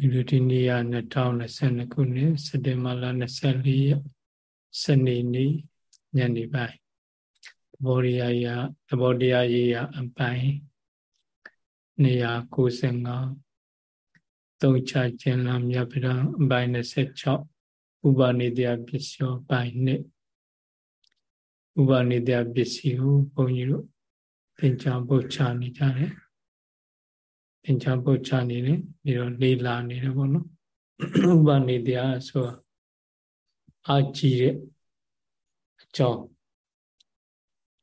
ဒီလိုဒီနေ့က2022ခုနှစ်စက်တင်ဘာလ24ရက်စနေနေ့ညနေပိုင်းသဘောတရားရသဘောတရားရေးရအပိုင်း295သုံးချခြင်းလာမြတ်ဗရံအပိုင်း26ဥပနိတယပစ္စယောပိုင်း1ဥပနိတယပစ္စည်းကိုဘုန်းကြီးတို့သင်္ချာပုတ်ချနေကြတယ် သင်္ချာပုတ်ချနေတယ်ပြီးတော့လေးလာနေတယ်ပေါ့နော်ဥပနိတရားဆိုအာကြည့်တဲ့အကြောင်း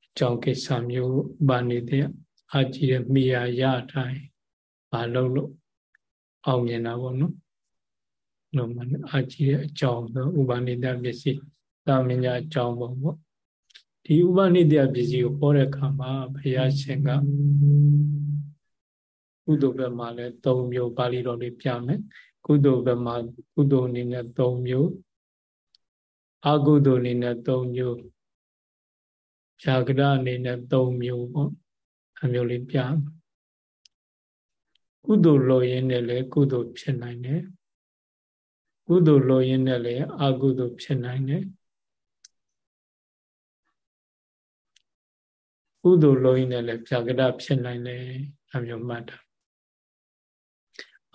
အကြောင်းကိစ္စမျိုးဥပနိတရားအာကြည့်တဲ့မိယာရတိုင်းမလုံးလို့အောင်မြင်တာပေါ့နော်လုံးမအာကြည့်တဲ့အကြောင်းဆိုဥပနိတရားပစ္စည်းသာမညာအကြောင်းပေါ့ပေါ့ဒီဥပနိတရားပစ္စည်းကိုဟောတဲ့အခါမှာဘုရားရှင်က ကုသိုလ်ဘက်မှာလည်း၃မျိုးပါဠိတော်လေးပြမယ်ကုသိုလ်ဘက်မှာကုသိုလ်အနေနဲ့၃မျိုးအကုသိုလ်အနေနဲ့၃မျိုးဖြာကရအနေနဲ့၃မျိုးပေါ့အမျိုးလေးပြကုသိုလ်လိုရင်းနဲ့လည်းကုသိုလ်ဖြစ်နိုင်တယ်ကုသိုလ်လိုရင်းနဲ့လည်းအကုသိုလ်ဖြစ်နိုင်တယ်ကုသိုလ်လိုရင်းနဲ့လည်းဖြာကရဖြစ်နိုင်တယ်အမျိုးမှတ်တာ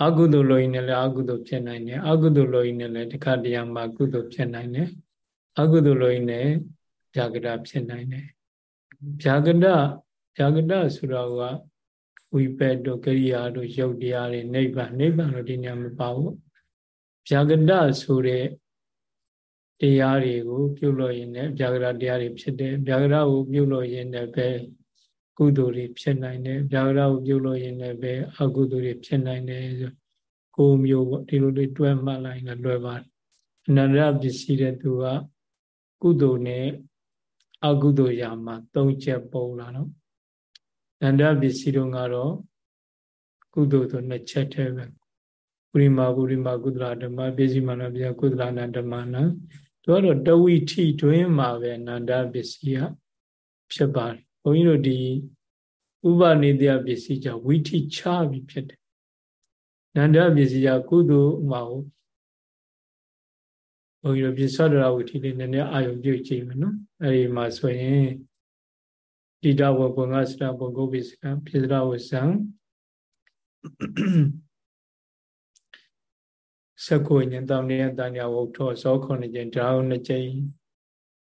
အကုသိုလ်လိုရင်လည်းအကုသိုလ်ဖြစ်နိုင်တယ်အကုသိုလ်လိုရင်လည်းတခါတရံမှာကုသိုလ်ဖြစ်နိုင်တယ်အကုသိုလ်လိုရင်လည်းဗျာကတဖြစ်နိုင်တယ်ဗျာကတဗျာကတဆိုတော့ကဝိပက်တို့ကရိယာတို့ယုတ်တရားတွေနိဗ္ဗာန်နိဗ္ဗာန်လို့ဒီနေရာမပါဘူးဗျာကတဆိုတဲ့တရားတွေကို ပြုလို့ရင်လည်းဗျာကတတရားတွေဖြစ်တယ်ဗျာကတကိုပြုလို့ရင်လည်းပဲ ကုသိုလ်တွေဖြစ်နိုင်တယ်ဗျာဂရကိုပြုလို့ရင်လည်းပဲအကုသိုလ်တွေဖြစ်နိုင်တယ်ဆိုကိုမျိုးပေါ့ဒီလိုလေးတွဲမှတ်လိုက်ရင်လွယ်ပါတယ်အနန္တရပစ္စည်းတဲ့သူကကုသိုလ်နဲ့အကုသိုလ်ရာမှာသုံးချက်ပုံလာတော့အနန္တရပစ္စည်းတို့ကတော့ကုသိုလ်ဆိုနှစ်ချက်တည်းပဲပုရိမာပုရိမာကုသလဓမ္မပစ္စည်းမနာပြကုသလနာဓမ္မနာသူကတော့တဝိထိတွင်းမှာပဲအနန္တပစ္စည်းကဖြစ်ပါတယ် ဘုန်းကြီးတို့ဒီဥပနိတယပစ္စည်းကြောင့်ဝိထိချပြီးဖြစ်တယ်နန္ဒပစ္စည်းကြောင့်ကုသိုလ်မှာဟုတ်ဘုန်းကြီးတို့ပြစ္ဆဒရဝိထိလေးနည်းနည်းအာယုံပြုကြည့်မယ်နော်အဲဒီမှာဆိုရင်တိတဝဘုံကစတဘုံကုပိစကပြစ္ဆဒဝဇံစကုညံတောင်းနေတဲ့တဏှာဝုထောဇောခုနှစ်ကျင်ဒါဟုနှစ်ကျိန်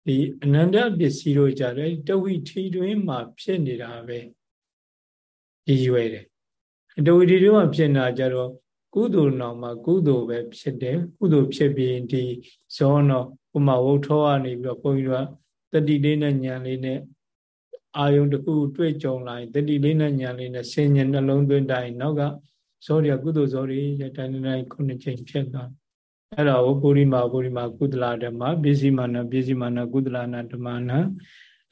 ဒီအနန္တပစ္စည်းတို့ကြတယ်တဝိထီတွင်မှာဖြစ်နေတာပဲရည်ရွယ်တယ်တဝိထီတွင်မှာဖြစ်နေတာကြတော့ကုသိုလ်နောင်မှာကုသိုလ်ပဲဖြစ်တယ်ကုသိုလ်ဖြစ်ပြီးဒီဇောနောဥမာဝုထောကနေပြီးတော့ဘုန်းကြီးတို့ကတတိလေးနဲ့ဉာဏ်လေးနဲ့အာယုံတစ်ခုတွေ့ကြုံလာရင်တတိလေးနဲ့ဉာဏ်လေးနဲ့ဆင်ញနှလုံးသွင်းတိုင်းနောက်ကဇောရကုသိုလ်ဇောရရတိုင်းတိုင်းခုနှစ်ချိန်ဖြစ်သွား အဲ့ဒါကိုပုရိမာပုရိမာကုသလဓမ္မပစ္စည်းမာနပစ္စည်းမာနကုသလနာဓမ္မနာ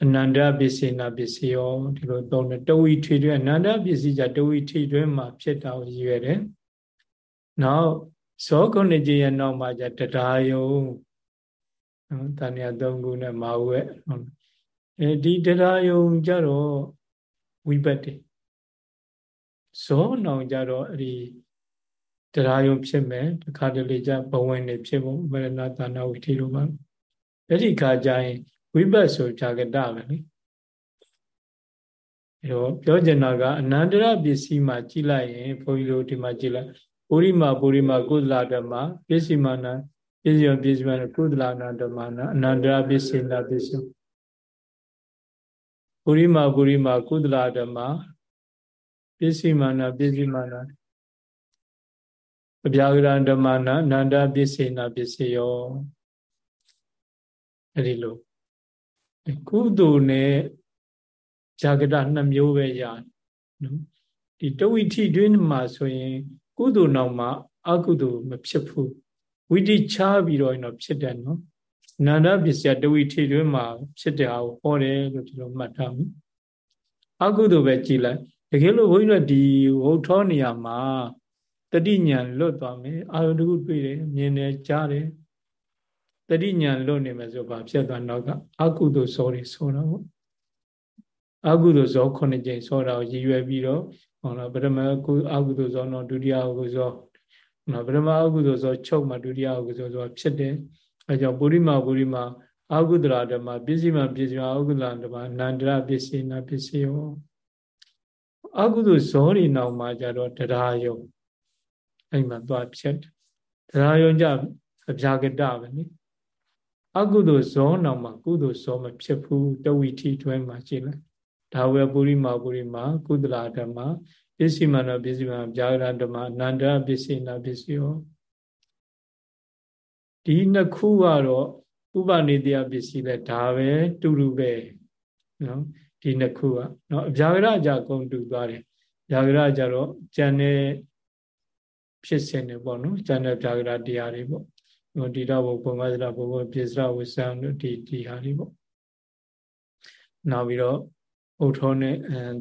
အနန္တပစ္စေနာပစ္စယောဒီလိုသုံးတယ်တဝိထေတွင်အနန္တပစ္စည်းကြတဝိထေတွင်မှာဖြစ်တာကိုရည်ရွယ်တယ်။နောက်ဇောကုဏကြီးရဲ့နောက်မှာကြတရားယုံနော်တဏှာ၃ခုနဲ့မာဝဲအဲဒီတရားယုံကြတော့ဝိပတ္တိဇောနောင်ကြတော့အဲ့ဒီ တရားယုံဖြစ်မယ်တခါတလေကျဘဝင်နေဖြစ်ဖို့မရဏတာနာဝိထိလိုပါအဲ့ဒီခါကျရင်ဝိပတ်ဆိုဖြာကတပဲလေအဲတော့ပြောချင်တာကအနန္တရပစ္စည်းမှာကြည့်လိုက်ရင်ဘုန်းကြီးတို့ဒီမှာကြည့်လိုက်ပုရိမာပုရိမာကုသလဓမ္မပစ္စည်းမာနာပစ္စည်းပစ္စည်းမာနာကုသလနာဓမ္မနာအနန္တရပစ္စည်းနာပစ္စည်းပုရိမာပုရိမာကုသလဓမ္မပစ္စည်းမာနာပစ္စည်းမာနာ အပြာကရံဓမ္မနာနန္ဒပစ္စေနာပစ္စယောအဲ့ဒီလိုကုသိုလ်နဲ့ဇာကတနှစ်မျိုးပဲရတယ်နော်ဒီတဝိထိတွင်းမှာဆိုရင်ကုသိုလ်နောက်မှာအကုသိုလ်မဖြစ်ဘူးဝိတိချပြီးတော့တော့ဖြစ်တယ်နော်နန္ဒပစ္စယတဝိထိတွင်းမှာဖြစ်တဲ့ဟာကိုဟောတယ်လို့ဒီလိုမှတ်ထားမယ်အကုသိုလ်ပဲကြည်လိုက်တကယ်လို့ဘုန်းကြီးတို့ဒီဝုထောနေရာမှာ တတိညာလွတ်သွားမယ်အာယုတခုတွေ့တယ်မြင်တယ်ကြားတယ်တတိညာလွတ်နေမယ်ဆိုပါဖြစ်သွားတော့ကအကုသိုလ်ဇောတွေဆိုတော့အကုသိုလ်ဇောခုနှစ်ကြိမ်ဆိုတော့ရည်ရွယ်ပြီးတော့ဟောလားပထမကုအကုသိုလ်ဇောတော့ဒုတိယကုဇောနော်ပထမအကုသိုလ်ဆိုချုပ်မှဒုတိယအကုသိုလ်ဆိုဖြစ်တယ်အဲကြောင့်ပုရိမာပုရိမာအာဟုဒရာဓမ္မပစ္စည်းမှပစ္စည်းအာဟုဒရာဓမ္မနန္ဒရပစ္စည်းနာပစ္စည်းရောအာဟုဒဇောရီနောက်မှာကြတော့တရားယုံ အဲ့မှာသွားဖြစ်တရားယုံကြအပြာကတပဲနိအကုသိုလ်ဇောနောက်မှာကုသိုလ်ဇောမဖြစ်ဘူးတဝိထီတွဲမှာရှိလိုက်ဒါဝေပုရိမာပုရိမာကုသလာဓမ္မပစ္စည်းမနောပစ္စည်းမဗျာဂရဓမ္မအနန္တပစ္စည်းနာပစ္စည်းရောဒီနှစ်ခုကတော့ဥပနိတယပစ္စည်းလဲဒါပဲတူတူပဲနော်ဒီနှစ်ခုကနော်အဗျာဂရကြအကုန်တူသွားတယ်ဗျာဂရကြတော့ကျန်တဲ့ ဖြစ်စဉ်တွေပေါ့နော်ကျန်တဲ့ဗျာဂရတရားတွေပေါ့ဟိုဒီတော့ဘုံဘုံမသရဘုံဘုံပိစရဝိသံတို့ဒီဒီဟာတွေပေါ့နောက်ပြီးတော့ဥထောနဲ့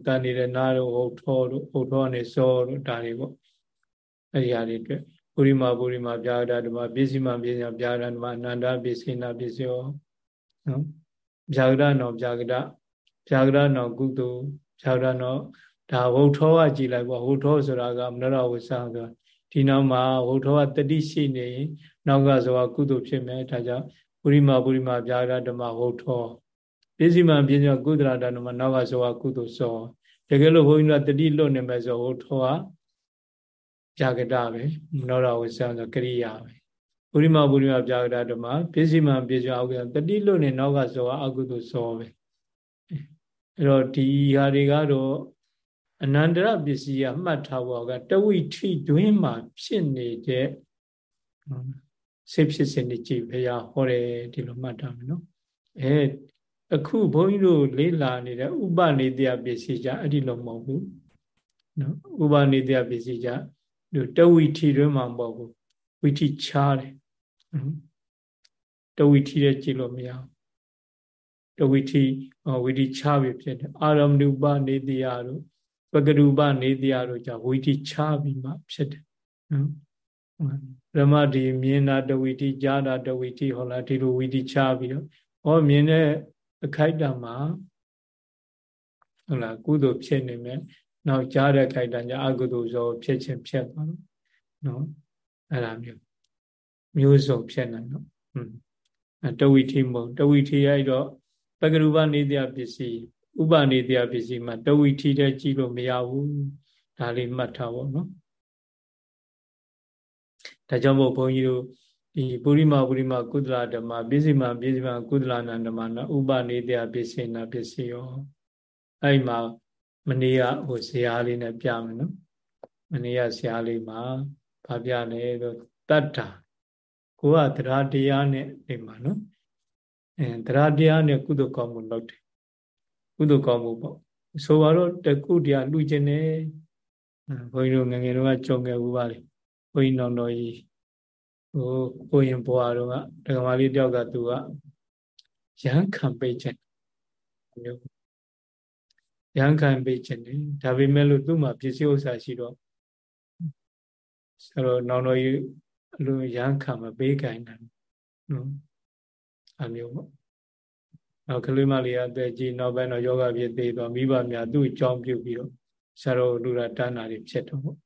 တန်နေတဲ့နာတို့ဥထောတို့ဥထောနဲ့စောတို့ဒါတွေပေါ့အဲ့ဒီဟာတွေအတွက်ပုရိမာပုရိမာပြာဒဓမ္မပစ္စည်းမပစ္စည်းပြာဒဓမ္မအနန္တပစ္စည်းနာပစ္စည်းရောနော်ပြာကရနောပြာကရပြာကရနောကုသိုလ်ပြာကရနောဒါဝုထောကကြည်လိုက်ပေါ့ဝုထောဆိုတာကမနရဝိသဆိုတာ ဒီနောက်မှာဝုထောကတတိရှိနေရင်နောက်ကဆိုတာကုသိုလ်ဖြစ်မယ်ဒါကြောင့်ပုရိမာပုရိမာပြာကရဓမ္မဝုထောပစ္စည်းမှပြင်းပြကုသလတဏမနောက်ကဆိုတာကုသိုလ်စောတကယ်လို့ဘုန်းကြီးတို့တတိလွတ်နေမယ်ဆိုဝုထောကပြာကတပဲမနောရဝိသဆိုကရိယာပဲပုရိမာပုရိမာပြာကတဓမ္မပစ္စည်းမှပြည့်စုံအောင်တတိလွတ်နေနောက်ကဆိုတာအကုသိုလ်စောပဲအဲ့တော့ဒီဟာတွေကတော့ အနန္တရပစ္စည်းကမှတ်ထားဖို့ကတဝိထိတွင်းမှာဖြစ်နေတဲ့စိတ်ဖြစ်စဉ်တွေကြည့်ဘုရားဟောတယ်ဒီလိုမှတ်ထားမယ်နော်အဲအခုဘုန်းကြီးတို့လေ့လာနေတဲ့ဥပနေတယပစ္စည်းကြအဲ့ဒီလိုမဟုတ်ဘူးနော်ဥပနေတယပစ္စည်းကြတဝိထိတွင်းမှာမဟုတ်ဘူးဝိထိချားတယ်တဝိထိတဲ့ကြည့်လို့မရဘူးတဝိထိဝိထိချားပြီဖြစ်တယ်အာရမဏုပနေတယတို့ ပကရူပနေတယတို့じゃဝိထိချားပြီးမှဖြစ်တယ်နော်ဓမ္မဒီမြင်တာတဝိထိကြားတာတဝိထိဟောလားဒီလိုဝိထိချားပြီးတော့ဟောမြင်တဲ့အခိုက်တံမှာဟုတ်လားကုသိုလ်ဖြစ်နေမယ်နောက်ကြားတဲ့ခိုက်တံကြအကုသိုလ်ဇောဖြစ်ခြင်းဖြစ်သွားတော့နော်အဲ့ဒါမျိုးမျိုးစုံဖြစ်နေတော့อืมတဝိထိမဟုတ်တဝိထိရိုက်တော့ပကရူပနေတရားပစ္စည်း ဥပနေတရားပစ္စည်းမှာတဝိထိတဲ့ကြည့်လို့မရဘူးဒါလေးမှတ်ထားပါတော့ဒါကြောင့်မို့ဘုန်းကြီးတို့ဒီပုရိမာပုရိမာကုသလဓမ္မပစ္စည်းမပစ္စည်းမကုသလနာဓမ္မနာဥပနေတရားပစ္စည်းနာပစ္စည်းရောအဲ့မှာမနေ့ကဟိုဇာလေးနဲ့ပြမယ်နော်မနေ့ကဇာလေးမှာဗာပြလဲဆိုတတ္တာကိုကတရားတရားနဲ့နေမှာနော်အဲတရားတရားနဲ့ကုသိုလ်ကောင်းမှုလုပ်တယ် ကုသိုလ်ကောင်းမှုပေါ့ဆိုတော့တကုတရားလူကျင်နေဘုန်းကြီးတို့ငငယ်တော့ကြုံခဲ့ဘူးပါလေဘုန်းကြီးနောင်တော်ကြီးဟိုကိုရင်ဘွားတော့ကဒကမာလေးတယောက်ကသူကရဟန်းခံပိတ်ခြင်းမျိုးရဟန်းခံပိတ်ခြင်းတယ်ဒါပေမဲ့လို့သူ့မှာပစ္စည်းဥစ္စာရှိတော့ဆိုတော့နောင်တော်ကြီးအလိုရဟန်းခံမပေးကြနိုင်နော်အမျိုးပေါ့ နောက်ကလေးမလေးအသက်ကြီးနောက်ပိုင်းတော့ယောဂဖြစ်သေးတော့မိဘများသူ့အကြောင်းပြုပြီးတော့ဆရာတော်လူရတန်းတာတွေဖြစ်တော့ပေါ့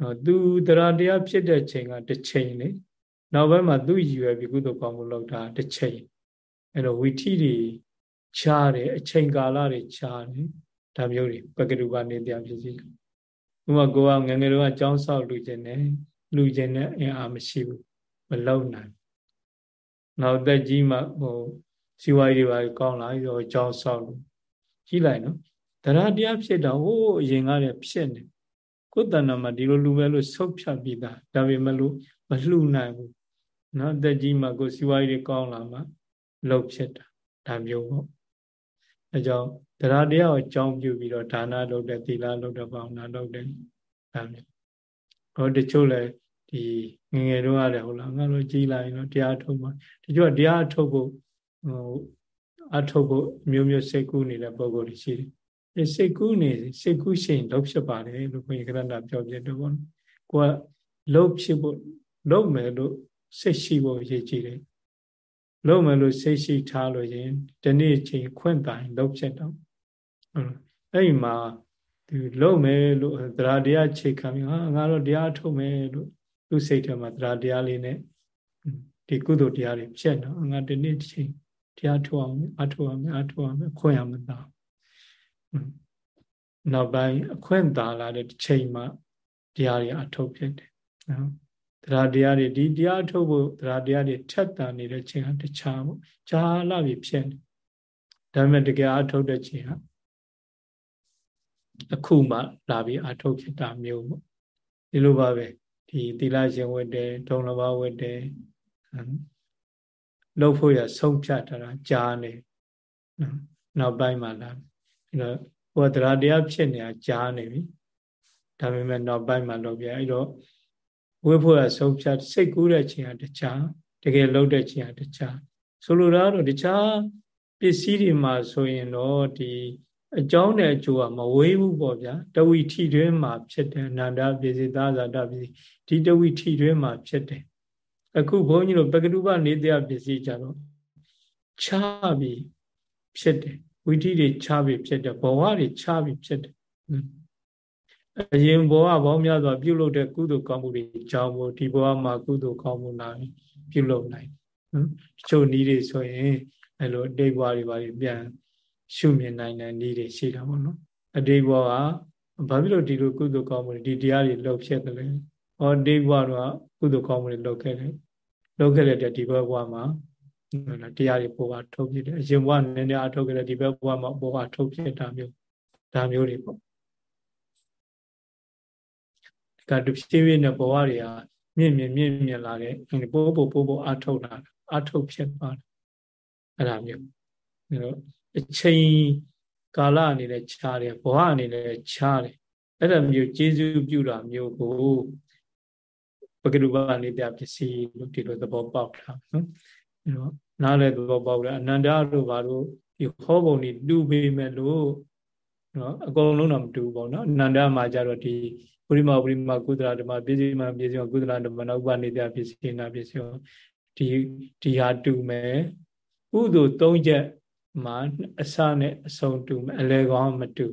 နော်သူတရားတရားဖြစ်တဲ့ချိန်ကတစ်ချိန်လေနောက်ပိုင်းမှာသူ့ရည်ရွယ်ပြီးကုသိုလ်ကောင်းမှုလုပ်တာတစ်ချိန်အဲ့တော့ဝီထီတွေခြားတယ်အချိန်ကာလတွေခြားတယ်ဒါမျိုးတွေပကတုပနေတရားဖြစ်စီဥပမာကိုကငငယ်တော့အကြောင်းဆောက်လူခြင်းနဲ့လူခြင်းနဲ့အင်အားမရှိဘူးမလုံနိုင်နောက်သက်ကြီးမှဟို စီဝါကြီးတွေပါကောင်းလာပြီးတော့အကြောင်းဆောက်လို့ကြည့်လိုက်နော်တရားတရားဖြစ်တာဟိုးအရင်ကတည်းဖြစ်နေကိုယ်တဏ္ဍာမှာဒီလိုလူပဲလို့ဆုတ်ဖြတ်ပြီးသားဒါပေမဲ့လို့မလှူနိုင်ဘူးနော်တက်ကြီးမှကိုစီဝါကြီးတွေကောင်းလာမှလှုပ်ဖြစ်တာဒါမျိုးပေါ့အဲကြောင့်တရားတရားကိုအကြောင်းပြုပြီးတော့ဒါနလုပ်တဲ့သီလလုပ်တဲ့ဘာဝနာလုပ်တဲ့ဒါမျိုးဟောတချို့လည်းဒီငငယ်တော့ရတယ်ဟုတ်လားငါတို့ကြီးလာရင်တော့တရားထုတ်မှာတချို့ကတရားထုတ်ဖို့ ဟိုအထုတ်ဖို့မျိုးမျိုးစိတ်ကူးနေတဲ့ပုံကိုယ်ရှိတယ်အဲစိတ်ကူးနေစိတ်ကူးရှင်လှုပ်ဖြစ်ပါတယ်လို့ဘုရားကရဏပြောပြတော့ဘောကိုကလှုပ်ဖြစ်ဖို့လှုပ်မယ်လို့စိတ်ရှိဖို့ရည်ကြည်တယ်လုံးမယ်လို့စိတ်ရှိထားလို့ရင်ဒီနေ့ချိန်ခွင့်တိုင်လုံးဖြစ်တော့အဲ့ဒီမှာဒီလုံးမယ်လို့တရားတရားချိန်ခံပြီးဟာငါတော့တရားထုတ်မယ်လို့သူ့စိတ်ထဲမှာတရားတရားလေးနဲ့ဒီကုသိုလ်တရားတွေဖြစ်တော့ငါဒီနေ့တစ်ချိန် တရားထုတ်အောင်အထုတ်အောင်အထုတ်အောင်ခွင့်ရမသားနောက်ပိုင်းအခွင့်သာလာတဲ့တစ်ချိန်မှာတရားတွေအထုတ်ဖြစ်တယ်နော်တရားတရားတွေဒီတရားထုတ်ဖို့တရားတရားတွေထက်တန်နေတဲ့ချိန်ဟာတခြားပေါ့ဂျာလာပြီဖြစ်နေဒါပေမဲ့တကယ်အထုတ်တဲ့ချိန်ဟာအခုမှလာပြီးအထုတ်ဖြစ်တာမျိုးပေါ့ဒီလိုပါပဲဒီသီလရှင်ဝတ်တယ်ဒုံလဘဝတ်တယ် လှုပ်ဖို့ရဆုံးဖြတ်တာကြားနေနောက်ပိုင်းမှလာအဲ့တော့ဟိုတရားတရားဖြစ်နေတာကြားနေပြီဒါပေမဲ့နောက်ပိုင်းမှလုပ်ပြအဲ့တော့ဝိဖို့ရဆုံးဖြတ်စိတ်ကူးတဲ့ချိန်ဟာတခြားတကယ်လှုပ်တဲ့ချိန်ဟာတခြားဆိုလိုတာတော့တခြားပစ္စည်းတွေမှာဆိုရင်တော့ဒီအကြောင်းနဲ့အကျိုးကမဝေးဘူးပေါ့ဗျာတဝိထီတွင်းမှာဖြစ်တယ်အနန္တပစ္စည်းသာဇာတပစ္စည်းဒီတဝိထီတွင်းမှာဖြစ်တယ် အခုဘုန်းကြီးတို့ပကတုပနေတရားပစ္စည်းကြတော့ခြားပြီးဖြစ်တယ်ဝိထီတွေခြားပြီးဖြစ်တယ်ဘဝတွေခြားပြီးဖြစ်တယ်အရင်ဘဝပေါင်းများစွာပြုလုပ်တဲ့ကုသိုလ်ကောင်းမှုတွေကြောင့်မို့ဒီဘဝမှာကုသိုလ်ကောင်းမှုလာပြီးပြုလုပ်နိုင်နော်တချို့နည်းတွေဆိုရင်အဲလိုအတိတ်ဘဝတွေပါပြန်ရှုမြင်နိုင်တဲ့နည်းတွေရှိတာပေါ့နော်အတိတ်ဘဝကဘာဖြစ်လို့ဒီလိုကုသိုလ်ကောင်းမှုတွေဒီတရားတွေလုပ်ဖြစ်တယ်လဲ ဟောအတိတ်ဘဝတော့ကုသိုလ်ကောင်းမှုတွေလုပ်ခဲ့တယ်လုပ်ခဲ့တဲ့ဒီဘဝမှာတရားတွေပေါ်ပါထုတ်ဖြစ်တယ်အရင်ဘဝနည်းနည်းအထုတ်ခဲ့တဲ့ဒီဘက်ဘဝမှာပေါ်ပါထုတ်ဖြစ်တာမျိုးဒါမျိုးတွေပေါ့ကတဖြည်းဖြည်းနဲ့ဘဝတွေကမြင့်မြင့်မြင့်မြင့်လာတဲ့ပိုးပိုးပိုးပိုးအထုတ်လာအထုတ်ဖြစ်သွားတယ်အဲ့ဒါမျိုးအဲတော့အချိန်ကာလအနေနဲ့ခြားတယ်ဘဝအနေနဲ့ခြားတယ်အဲ့ဒါမျိုးကျေးဇူးပြုတာမျိုးကို ပကရုပနိတ္တပစ္စည်းလို့ဒီလိုသဘောပေါက်တာနော်အဲတော့နားလည်းသဘောပေါက်တယ်အနန္တတို့ဘာလို့ဒီဟောပုံนี่တူပေမဲ့လို့နော်အကုန်လုံးတော့မတူဘူးပေါ့နော်အနန္တမှာကြတော့ဒီပရိမပရိမကုသလဓမ္မပစ္စည်းမပစ္စည်းကုသလဓမ္မနဥပနိတ္တပစ္စည်းနာပစ္စည်းဒီဒီဟာတူမယ်ဥဒု၃ချက်မှာအစနဲ့အဆုံးတူမယ်အလေကောင်းမတူ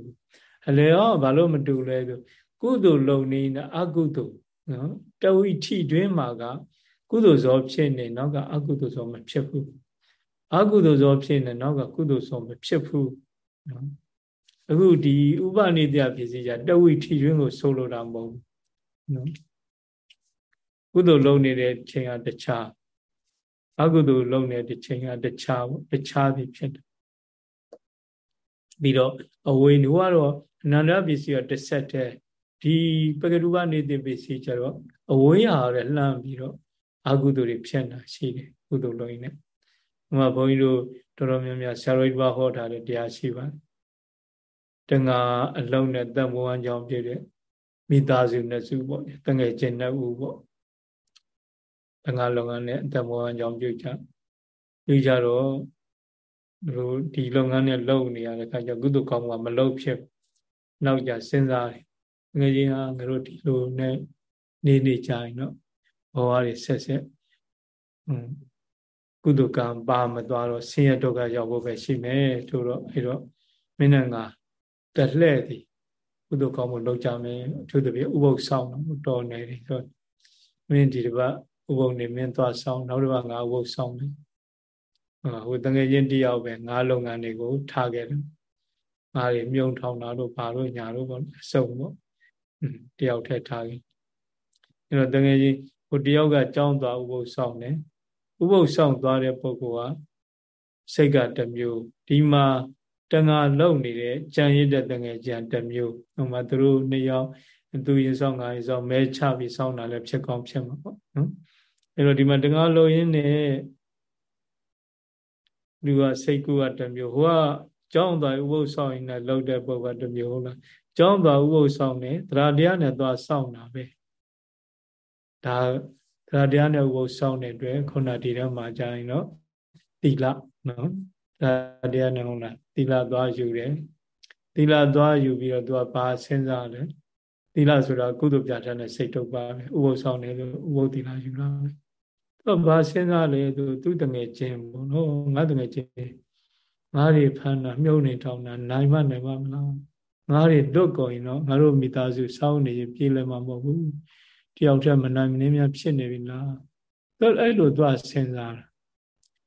အလေကောဘာလို့မတူလဲဆိုကုသိုလ်လုံနေအကုသိုလ်နော် တဝိထိတွင်းမှာကကုသိုလ်ဇောဖြစ်နေနောက်ကအကုသိုလ်ဇောမဖြစ်ဘူးအကုသိုလ်ဇောဖြစ်နေနောက်ကကုသိုလ်ဇောမဖြစ်ဘူးနော်အခုဒီဥပနိတယဖြစ်စီကြတဝိထိတွင်းကိုဆိုလိုတာမဟုတ်ဘူးနော်ကုသိုလ်လုံနေတဲ့ချိန်ကတခြားအကုသိုလ်လုံနေတဲ့ချိန်ကတခြားပေါ့တခြားသည်ဖြစ်တယ်ပြီးတော့အဝေနုကတော့အနန္တပစ္စည်းကတစ်ဆက်တည်း ဒီပကရုပနေတဲ့ပစ္စည်းကျတော့အဝေးဟာလည်းလှမ်းပြီးတော့အကုသိုလ်တွေဖြစ်တာရှိတယ်ကုသိုလ်လုံးကြီးနဲ့ဥမာဘုန်းကြီးတို့တော်တော်များများဆရာတော်ကြီးဘာဟောထားတဲ့တရားရှိပါတယ်တငါအလုံးနဲ့တန်မိုးဝမ်းကြောင်းပြည့်တဲ့မိသားစုနှစ်စုပေါ့တငယ်ချင်းနှစ်ဦးပေါ့တငါလုံငန်းနဲ့တန်မိုးဝမ်းကြောင်းပြုကြပြုကြတော့တို့ဒီလုပ်ငန်းနဲ့လုပ်နေရတဲ့အခါကျကုသကောင်းကမလုပ်ဖြစ်နောက်ကြစဉ်းစားတယ် ငယ်ချင်းဟာငါတို့ဒီလိုနဲ့နေနေကြရင်တော့ဘဝတွေဆက်ဆက်ကုသကံပါမသွားတော့ဆင်းရဲဒုက္ခရောက်ဖို့ပဲရှိမယ်ဆိုတော့အဲ့တော့မင်းနဲ့ငါတလှဲ့သည်ကုသကောင်းမှုလုပ်ကြမယ်အထူးသဖြင့်ဥပုသ်ဆောင်တော့တော်နေတယ်ဆိုမင်းဒီတစ်ပတ်ဥပုသ်နေမင်းသွားဆောင်နောက်တစ်ပတ်ငါဥပုသ်ဆောင်မယ်ဟိုတငယ်ချင်းတယောက်ပဲငါးလုပ်ငန်းတွေကိုထားခဲ့တယ်ငါးတွေမြုံထောင်တာတို့ဘာလို့ညာတို့ပေါ့အစုံပေါ့ တယောက်ထည့်ထားခဲ့အဲ့တော့တငယ်ချင်းဟိုတယောက်ကကြောင်းသွားဥပုသ်ဆောင်တယ်ဥပုသ်ဆောင်သွားတဲ့ပုဂ္ဂိုလ်ကစိတ်ကတမျိုးဒီမှာတငါလုံနေတဲ့ကြံရစ်တဲ့တငယ်ကြံတမျိုးဟိုမှာသူတို့နှစ်ယောက်သူရင်ဆောင်ငါရင်ဆောင်မဲချပြီးဆောင်တာလည်းဖြစ်ကောင်းဖြစ်မှာပေါ့နော်အဲ့တော့ဒီမှာတငါလုံရင်းနဲ့လူကစိတ်ကူကတမျိုးဟိုကကြောင်းသွားဥပုသ်ဆောင်ရင်လည်းလှုပ်တဲ့ပုဂ္ဂိုလ်ကတမျိုးဟုတ်လား ကြောင်းသွားဥပုသ်ဆောင်နေတရားတရားနဲ့သွားဆောင်တာပဲဒါတရားတရားနဲ့ဥပုသ်ဆောင်တဲ့အတွက်ခုနဒီထဲမှာကြာရင်တော့သီလနော်တရားတရားနဲ့ဟုတ်လားသီလသွားယူတယ်သီလသွားယူပြီးတော့သူကဘာစဉ်းစားလဲသီလဆိုတာကုသိုလ်ပြဋ္ဌာန်းတဲ့စိတ်ထုတ်ပါပဲဥပုသ်ဆောင်တယ်လို့ဥပုသ်သီလယူလာပဲသူကဘာစဉ်းစားလဲသူသူတငယ်ချင်းပေါ့နော်ငါတငယ်ချင်းငါးတွေဖမ်းတာမြုပ်နေထောင်တာနိုင်မနိုင်မမလား ငါးတွေလွတ်ကုန်ရင်တော့ငါတို့မိသားစုစောင်းနေပြေးလည်းမှာမဟုတ်ဘူးတယောက်တည်းမနိုင်မနှင်းများဖြစ်နေပြီလားသူအဲ့လိုသူကစဉ်းစားတာ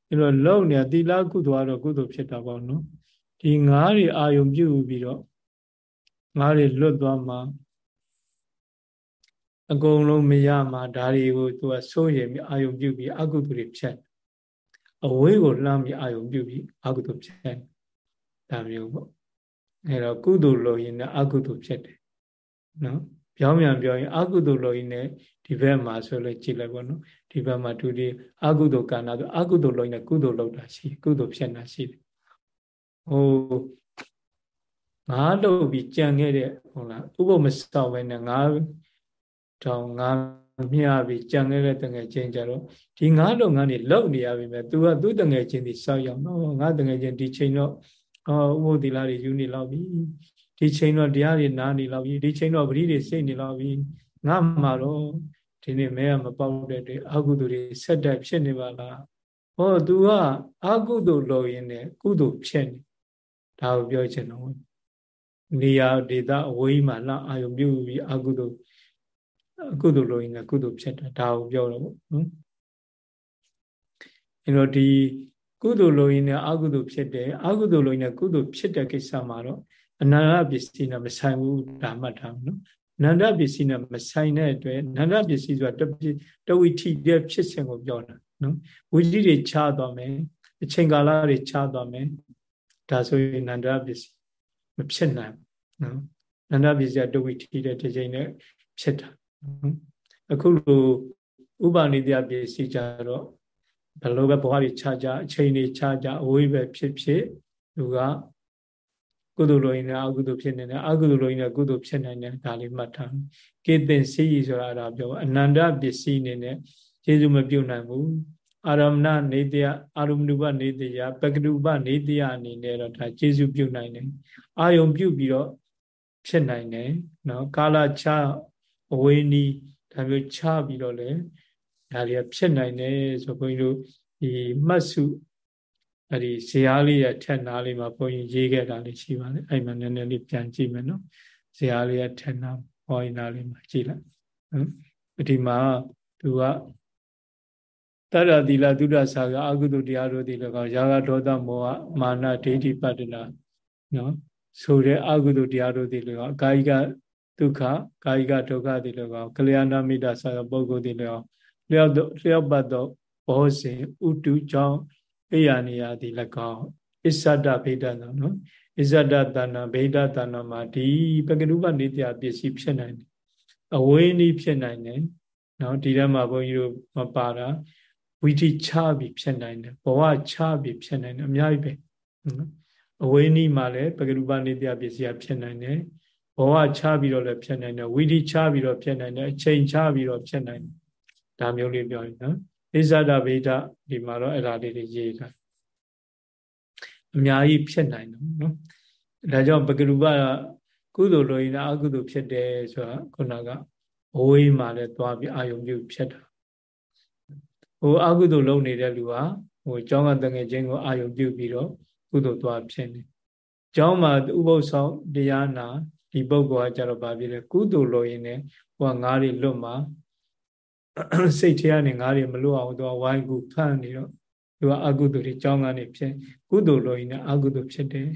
အဲ့လိုလုံနေသီလကုသိုလ်ကတော့ကုသိုလ်ဖြစ်တာပေါ့နော်ဒီငါးတွေအာယုံပြုပြီးတော့ငါးတွေလွတ်သွားမှာအကုန်လုံးမရမှာဒါတွေကိုသူကစိုးရိမ်ပြီးအာယုံပြုပြီးအကုသိုလ်တွေဖြတ်အဝေးကိုလှမ်းပြီးအာယုံပြုပြီးအကုသိုလ်ဖြတ်ဒါမျိုးပေါ့ အဲတော့ကုသိုလ်လို့ရင်လည်းအကုသိုလ်ဖြစ်တယ်နော်ပြောင်းပြန်ပြောရင်အကုသိုလ်လို့ရင်လည်းဒီဘက်မှာဆိုလို့ကြည့်လိုက်ပေါ့နော်ဒီဘက်မှာသူဒီအကုသိုလ်ကံနာဆိုအကုသိုလ်လို့ရင်ကုသိုလ်လုပ်တာရှိကုသိုလ်ဖြစ်တာရှိတယ်ဟိုငါလုပ်ပြီးကြံခဲ့တဲ့ဟုတ်လားဥပမစောက်ပဲနဲ့ငါတောင်ငါမြားပြီးကြံခဲ့တဲ့တငယ်ချင်းကြတော့ဒီငါလုပ်ငန်းတွေလုပ်နေရပြီမဲ့ तू ကသူ့တငယ်ချင်းတွေစောက်ရောက်တော့ငါတငယ်ချင်းဒီချိန်တော့ အော်ဥပ္ပဒီလာတွေယူနေလောက်ပြီဒီချိန်တော့တရားတွေနားနေလောက်ပြီဒီချိန်တော့ပရိတွေစိတ်နေလောက်ပြီငါမှာတော့ဒီနေ့မဲကမပေါက်တဲ့တွေအကုသိုလ်တွေဆက်တက်ဖြစ်နေပါလားဟော तू ကအကုသိုလ်လုပ်ရင်းနဲ့ကုသိုလ်ဖြစ်နေဒါကိုပြောချင်တော့နေရာဒေသအဝေးမှာလာအာယုပြုပြီးအကုသိုလ်အကုသိုလ်လုပ်ရင်းနဲ့ကုသိုလ်ဖြစ်တာဒါကိုပြောတော့နော်အဲတော့ဒီ ကုသိုလ်လုပ်ရင်းနဲ့အကုသိုလ်ဖြစ်တယ်အကုသိုလ်လုပ်ရင်းနဲ့ကုသိုလ်ဖြစ်တဲ့ကိစ္စမှာတော့အနန္တပစ္စည်းနဲ့မဆိုင်ဘူးဒါမှတ်ထားနော်နန္ဒပစ္စည်းနဲ့မဆိုင်တဲ့အတွက်နန္ဒပစ္စည်းဆိုတာတဝိထိတဲ့ဖြစ်စဉ်ကိုပြောတာနော်ဝိဓိတွေချသွားမယ်အချိန်ကာလတွေချသွားမယ်ဒါဆိုရင်နန္ဒပစ္စည်းမဖြစ်နိုင်နော်နန္ဒပစ္စည်းကတဝိထိတဲ့တစ်ချိန်နဲ့ဖြစ်တာအခုလိုဥပနိတယပစ္စည်းကြတော့ ဘယ်လိုပဲဘဝတွေခြားကြအချိန်တွေခြားကြအဝေးပဲဖြစ်ဖြစ်သူကကုသိုလ်လိုရင်းနဲ့အကုသိုလ်ဖြစ်နေတယ်အကုသိုလ်လိုရင်းနဲ့ကုသိုလ်ဖြစ်နေတယ်ဒါလေးမှတ်ထားကေသင်စီဆိုတာအဲ့ဒါပြောအနန္တပစ္စည်းအနေနဲ့ကျေစုမပြုတ်နိုင်ဘူးအာရမဏနေတယအာရုမဏုပနေတယပကတုပနေတယအနေနဲ့တော့ဒါကျေစုပြုတ်နိုင်တယ်အာယုံပြုတ်ပြီးတော့ဖြစ်နိုင်တယ်နော်ကာလချအဝေးနီးဒါမျိုးချပြီးတော့လေ ဒါတွေကဖြစ်နိုင်တယ်ဆိုဘုန်းကြီးတို့ဒီမှတ်စုအဲ့ဒီဇေယျလေးရဲ့ထက်နာလေးမှာဘုန်းကြီးရေးခဲ့တာလေးရှိပါတယ်အဲ့မှာနည်းနည်းလေးပြန်ကြည့်မယ်နော်ဇေယျလေးရဲ့ထက်နာဟောရင်နာလေးမှာကြည့်လိုက်နော်ဒီမှာသူကတရတိလသုဒ္ဓဆာကအကုသိုလ်တရားတို့ဒီလည်းကောရာဂဒေါသမောဟမာနဒိဋ္ဌိပတ္တနာနော်ဆိုတဲ့အကုသိုလ်တရားတို့ဒီလည်းကောကာယကဒုက္ခကာယကဒုက္ခဒီလည်းကောကလျာဏမိတ္တဆာကပုဂ္ဂိုလ်ဒီလည်းကော လျောက်လျောက်ပတ်သောဘောဇဉ်ဥတုကြောင့်အိယာနေရသည်၎င်းအစ္ဆဒဗေဒနာနော်အစ္ဆဒတဏဗေဒတဏမှာဒီပကရုပနေတရားပစ္စည်းဖြစ်နိုင်တယ်အဝေးနည်းဖြစ်နိုင်တယ်နော်ဒီထဲမှာဘုန်းကြီးတို့မပါတာဝီထိချပြီးဖြစ်နိုင်တယ်ဘဝချပြီးဖြစ်နိုင်တယ်အများကြီးပဲနော်အဝေးနည်းမှာလည်းပကရုပနေတရားပစ္စည်းဖြစ်နိုင်တယ်ဘဝချပြီးတော့လည်းဖြစ်နိုင်တယ်ဝီထိချပြီးတော့ဖြစ်နိုင်တယ်အချိန်ချပြီးတော့ဖြစ်နိုင်တယ် ဒါမျိုးလေးပြောရင်နော်အိဇဒဗေဒဒီမှာတော့အဲ့ဒါလေးတွေရေးတာအများကြီးဖြစ်နိုင်တယ်နော်ဒါကြောင့်ပကရုပကုသိုလ်လိုရင်အကုသိုလ်ဖြစ်တယ်ဆိုတာခုနကအဝေးမှာလည်းသွားပြီးအာယုံပြုဖြစ်တာဟိုအကုသိုလ်လုပ်နေတဲ့လူဟာဟိုကျောင်းကတငယ်ချင်းကိုအာယုံပြုပြီးတော့ကုသိုလ်သွားဖြစ်နေကျောင်းမှာဥပုသ်ဆောင်တရားနာဒီပုဂ္ဂိုလ်ကကြတော့ဗာပြတယ်ကုသိုလ်လိုရင်လည်းဟိုကငါးတွေလွတ်မှာ စိတ်ထဲကနေငါးတွေမလွတ်အောင်သူကဝိုင်းကူဖန့်နေတော့သူကအကုသိုလ်တွေကြောင်းကနေဖြစ်ကုသိုလ်လို့ရင်လည်းအကုသိုလ်ဖြစ်တယ်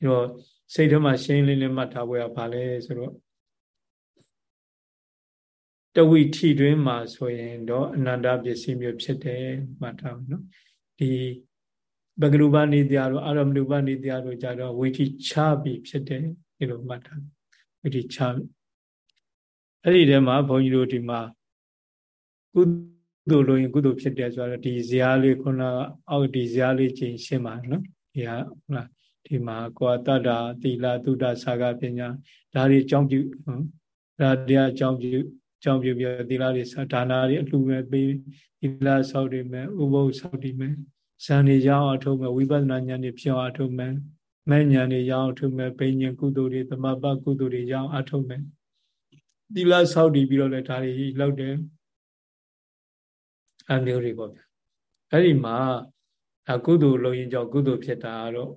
အဲတော့စိတ်ထဲမှာရှင်းလင်းလင်းမှတ်ထားဖို့ရပါလဲဆိုတော့တဝိထီတွင်မှာဆိုရင်တော့အနန္တပစ္စည်းမျိုးဖြစ်တယ်မှတ်ထားမယ်နော်ဒီဘဂရုပနိတရားတို့အာရမဏုပနိတရားတို့ကြတော့ဝိထီချပြီးဖြစ်တယ်ဒီလိုမှတ်ထားဝိထီချ အဲ့ဒီထဲမှာဘုန်းကြီးတို့ဒီမှာကုသိုလ်လို့ရင်ကုသိုလ်ဖြစ်တယ်ဆိုတော့ဒီဇာလေးခုနအောက်ဒီဇာလေးချိန်ရှင်းပါနော်ဒီဟာဟုတ်လားဒီမှာကောတတ္တာသီလသုဒ္ဓဆာကပညာဒါတွေအကြောင်းပြုဒါတရားအကြောင်းပြုအကြောင်းပြုပြီးသီလတွေဒါနာတွေအလှူမဲ့ပေးသီလဆောက်တည်မဲ့ဥပုသ်ဆောက်တည်မဲ့ဇန်နေရောင်းအထုံးမဲ့ဝိပဿနာဉာဏ်တွေဖြောင်းအထုံးမဲ့မဲ့ဉာဏ်တွေရောင်းအထုံးမဲ့ဘိညာဉ်ကုသိုလ်တွေသမပကုသိုလ်တွေရောင်းအထုံးမဲ့ သီလဆောက်တည်ပြီးတော့လည်းဒါတွေလောက်တယ်အမျိုးတွေပေါ့ဗျအဲ့ဒီမှာအကုသိုလ်လုပ်ရင်ကြောင့်ကုသိုလ်ဖြစ်တာတော့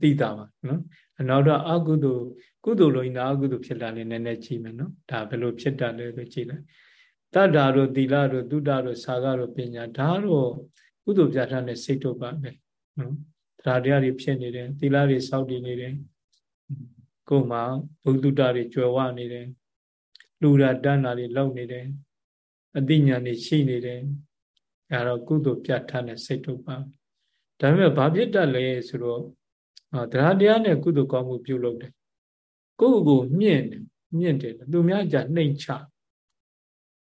သိတာပါနော်နောက်တော့အကုသိုလ်ကုသိုလ်လို့ရင်အကုသိုလ်ဖြစ်တာလေးနည်းနည်းကြည့်မယ်နော်ဒါဘယ်လိုဖြစ်တာလဲဆိုကြည့်လိုက်တတ္တာတို့သီလတို့သုတ္တတို့စာကတို့ပညာဒါတော့ကုသိုလ်ပြဋ္ဌာန်းတဲ့စိတ်တို့ပါပဲနော်တရားတရားတွေဖြစ်နေတယ်သီလတွေစောင့်တည်နေတယ်ကိုယ်မှာဘုဒ္ဓတာတွေကြွယ်ဝနေတယ် လူရတဏ္ဍာတွေလောက်နေတယ်အသိဉာဏ်တွေရှိနေတယ်အဲတော့ကုသိုလ်ပြဋ္ဌာန်းတဲ့စိတ်တို့ပါဒါပေမဲ့ဘာဖြစ်တတ်လဲဆိုတော့တရားတရားနဲ့ကုသိုလ်ကောင်းမှုပြုလုပ်တယ်ကိုယ့်ကိုမြင့်တယ်မြင့်တယ်သူများကြနှိမ်ချ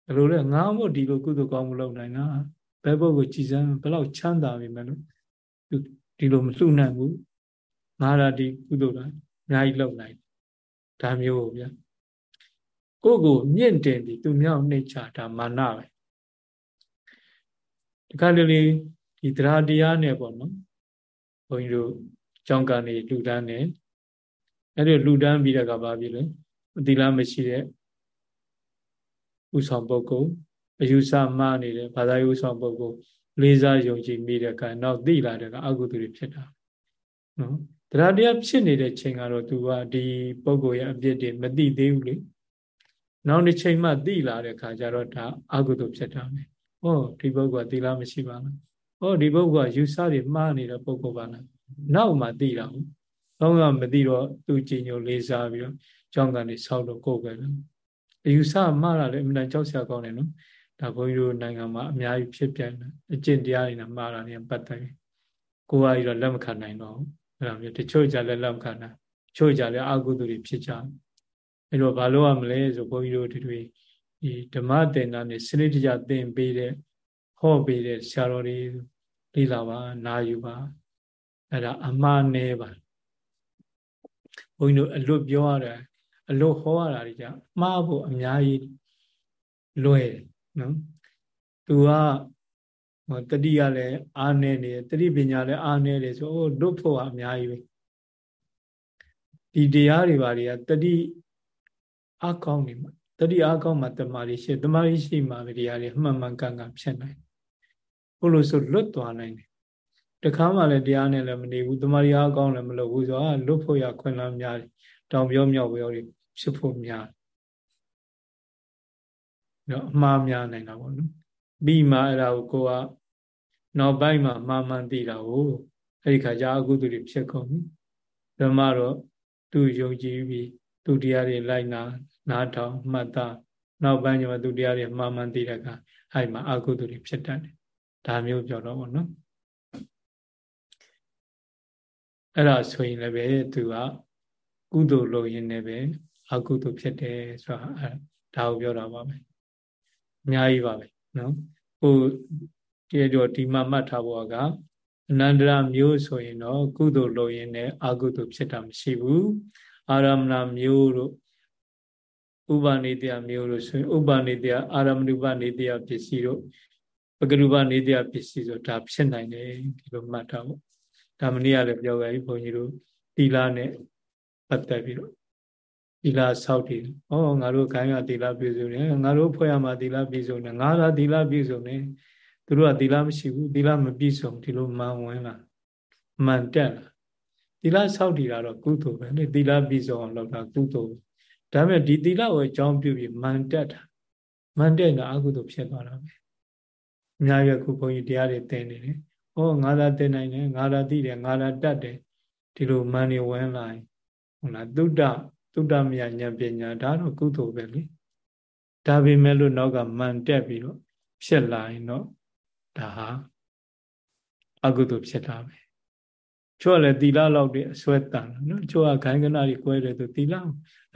ဘယ်လိုလဲငါမို့ဒီလိုကုသိုလ်ကောင်းမှုလုပ်နိုင်တာဘယ်ဘုတ်ကိုကြည်စမ်းဘယ်လောက်ချမ်းသာပြီမလို့ဒီလိုမလှနိုင်ဘူးငါရာဒီကုသိုလ်တာအများကြီးလုပ်နိုင်ဒါမျိုးကိုဗျာ ကိုယ့်ကိုမြင့်တင်ပြီးသူများနှိမ်ချတာမာနပဲဒီခါလေးလေးဒီတရားတရားနဲ့ပေါ့နော်ဘုန်းကြီးတို့ကြောင်းကနေလူတန်းနေအဲ့ဒီလူတန်းပြီးတဲ့ကဘာပြီလဲအတိလားမရှိတဲ့ဥဆောင်ပုဂ္ဂိုလ်အယူဆမှားနေတဲ့ဘာသာရေးဥဆောင်ပုဂ္ဂိုလ်လေးစားယုံကြည်မိတဲ့ကံနောက်သိလာတဲ့ကအကုသိုလ်တွေဖြစ်တာနော်တရားတရားဖြစ်နေတဲ့ချိန်ကတော့ तू ကဒီပုဂ္ဂိုလ်ရဲ့အပြစ်တွေမသိသေးဘူးလေ နောက်တစ်ချိန်မှသိလာတဲ့ခါကျတော့ဒါအကုသိုလ်ဖြစ်တာပဲဟောဒီပုဂ္ဂိုလ်ကသီလမရှိပါလားဟောဒီပုဂ္ဂိုလ်ကယူဆတွေမှားနေတဲ့ပုဂ္ဂိုလ်ပါလားနောက်မှသိတာဟုတ်ကောင်းကမသိတော့သူကြည်ညိုလေးစားပြီးတော့ကြောင်းကနေဆောက်လို့ကိုယ်ပဲအယူဆမှားတာလည်းအမှန်တန်ကြောက်စရာကောင်းတယ်နော်ဒါဘုန်းကြီးတို့နိုင်ငံမှာအများကြီးဖြစ်ပြန်တယ်အကျင့်တရားတွေနဲ့မှားတာတွေပတ်သက်ပြီးကိုယ်ကကြီးတော့လက်မခံနိုင်တော့ဘူးအဲ့လိုမျိုးတချို့ကြလည်းလက်မခံနိုင်ချို့ကြလည်းအာဟုသူတွေဖြစ်ကြ အဲ့တော့ဘာလို့ရမလဲဆိုဘုန်းကြီးတို့ဒီတွေဒီဓမ္မသင်္ကန်းနဲ့စနစ်တကျသင်ပေးတဲ့ဟောပေးတဲ့ဆရာတော်တွေလေးလာပါနာယူပါအဲ့ဒါအမှားနေပါဘုန်းကြီးတို့အလွတ်ပြောရတာအလွတ်ဟောရတာတွေကြမှားဖို့အများကြီးလွယ်နော်သူကတတိကလည်းအားနေနေတတိပညာလည်းအားနေတယ်ဆိုအိုးလွတ်ဖို့ကအများကြီးပဲဒီတရားတွေပါတွေကတတိ အကောင်းနေမှာတတိအကောင်းမှာတမာရီရှိတမာရီရှိမှာပဲတရားတွေမှန်မှန်ကန်ကန်ဖြစ်နိုင်ဘုလို့ဆိုလွတ်သွားနိုင်တယ်တခါမှလည်းတရားနဲ့လည်းမနေဘူးတမာရီအကောင်းလည်းမလုပ်ဘူးဆိုတော့လွတ်ဖို့ရခွင့်လမ်းများတယ်တောင်ပြောမြောက်ပြောတွေဖြစ်ဖို့များနော်အမှားများနိုင်တာပေါ့နော်ပြီးမှအဲ့ဒါကိုကိုကနောက်ပိုင်းမှာမှားမှန်သိတာကိုအဲ့ဒီခါကျအကုသိုလ်တွေဖြစ်ကုန်ပြီဓမ္မတော့သူယုံကြည်ပြီးသူတရားတွေလိုက်နာ နားထောင်မှတ်သားနောက်ပိုင်းကျမှသူတရားတွေမှားမှန်သိတဲ့အခါအဲ့မှာအကုသိုလ်တွေဖြစ်တတ်တယ်ဒါမျိုးပြောတော့ဗောနော်အဲ့ဒါဆိုရင်လည်းပဲသူကကုသိုလ်လုပ်ရင်လည်းပဲအကုသိုလ်ဖြစ်တယ်ဆိုတာအဲဒါကိုပြောတာပါပဲအများကြီးပါပဲနော်ဟိုဒီတော့ဒီမှာမှတ်ထားဖို့ကအနန္တရမျိုးဆိုရင်တော့ကုသိုလ်လုပ်ရင်လည်းအကုသိုလ်ဖြစ်တာမရှိဘူးအာရမဏမျိုးတို့ ဥပနိတယမျိုးလို့ဆိုရင်ဥပနိတယအာရမဏုပနိတယပစ္စည်းတို့ပကရုပနိတယပစ္စည်းဆိုဒါဖြစ်နိုင်တယ်ဒီလိုမှတ်ထားဖို့ဒါမနေ့ကလည်းပြောခဲ့ပြီဘုန်းကြီးတို့တီလာနဲ့ပတ်သက်ပြီးတော့သီလဆောက်တည်။ဩငါတို့ခိုင်းရသီလပြည့်စုံတယ်။ငါတို့ဖွဲ့ရမှာသီလပြည့်စုံတယ်။ငါသာသီလပြည့်စုံတယ်။သူတို့ကသီလမရှိဘူး။သီလမပြည့်စုံဒီလိုမှန်ဝင်လာ။မှန်တက်လာ။သီလဆောက်တည်တာတော့ကုသိုလ်ပဲလေ။သီလပြည့်စုံအောင်လုပ်တာကုသိုလ်။ ဒါပေမဲ့ဒီသီလကိုအကြောင်းပြုပြီးမှန်တက်တာ။မှန်တက်တာအကုသိုလ်ဖြစ်သွားတာပဲ။အများကြီးခုဘုန်းကြီးတရားတွေသင်နေတယ်။ဩငါသာသင်နိုင်တယ်။ငါသာသိတယ်။ငါသာတတ်တယ်။ဒီလိုမှန်နေဝင်လာရင်ဟုတ်လားသုတ္တသုတ္တမယဉာဏ်ပညာဒါတော့ကုသိုလ်ပဲလေဒါပေမဲ့လို့နောက်ကမှန်တက်ပြီးတော့ဖြစ်လာရင်တော့ဒါဟာအကုသိုလ်ဖြစ်တာပဲချို့လည်းသီလလောက်တည်းအစွဲတန်နော်ချို့ကခိုင်းကနာတွေကွဲတယ်ဆိုသီလ